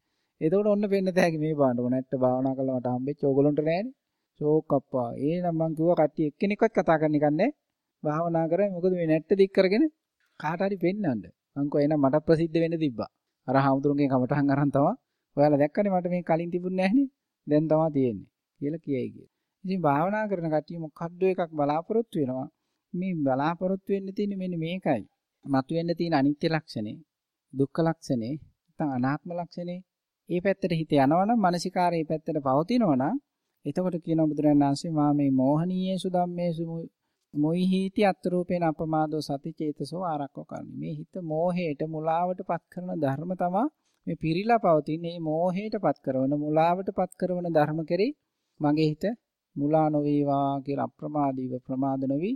එතකොට ඔන්න පෙන්න තෑගි මේ බාන්න නැට්ට භාවනා කළා මට හම්බෙච්ච ඕගොල්ලන්ට නෑනේ. ෂෝක් අප්පා. එහෙනම් මං කිව්වා කට්ටිය එක්කෙනෙක්වත් කතා කරන්න එකක් නෑ. භාවනා කරේ මොකද මේ නැට්ට දික් කරගෙන කාට හරි පෙන්නන්න. මං කෝ එහෙනම් මට ප්‍රසිද්ධ වෙන්න තිබ්බා. අර හාමුදුරුවන්ගේ කමටහන් අරන් තමයි. ඔයාලා දැක්කනේ මට මේ කලින් තිබුණේ නැහනේ. දැන් තමයි තියෙන්නේ. කියලා කියයි කියලා. ඉතින් භාවනා කරන කට්ටිය මොකද්ද එකක් බලාපොරොත්තු වෙනවා. මේ බලාපොරොත්තු වෙන්න තියෙන්නේ මෙන්න මේකයි. මතුවෙන්න තියෙන අනිත්‍ය ලක්ෂණේ, දුක්ඛ ලක්ෂණේ, නැත්නම් අනාත්ම ලක්ෂණේ. මේ පැත්තට හිත යනවනම් මානසිකාරයේ පැත්තට පවතිනවනම් එතකොට කියනවා බුදුරජාණන් වහන්සේ මා මේ මෝහනීයේසු ධම්මේසු මොයිහීති අත්රූපේන අපමාදෝ සති චේතසෝ ආරක්කෝ කරන්නේ. මේ හිත මෝහයට මුලාවටපත් කරන ධර්ම තමයි මේ පිරිලා පවතින මේ මෝහයටපත් කරන මුලාවටපත් කරන ධර්ම කෙරෙහි මගේ හිත මුලා නොවේවා කියලා අප්‍රමාදීව ප්‍රමාද නොවි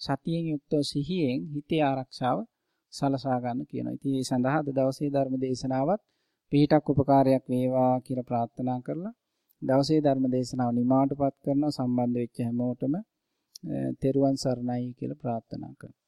සතියෙන් යුක්තව සිහියෙන් හිතේ ආරක්ෂාව සලසා ගන්න කියනවා. ඉතින් ඒ සඳහා අද දවසේ ධර්ම දේශනාවත් පිටක් උපකාරයක් වේවා කියලා ප්‍රාර්ථනා කරලා දවසේ ධර්ම දේශනාව නිමාවටපත් කරන සම්බන්ධ වෙච්ච හැමෝටම තෙරුවන් සරණයි කියලා ප්‍රාර්ථනා කරනවා.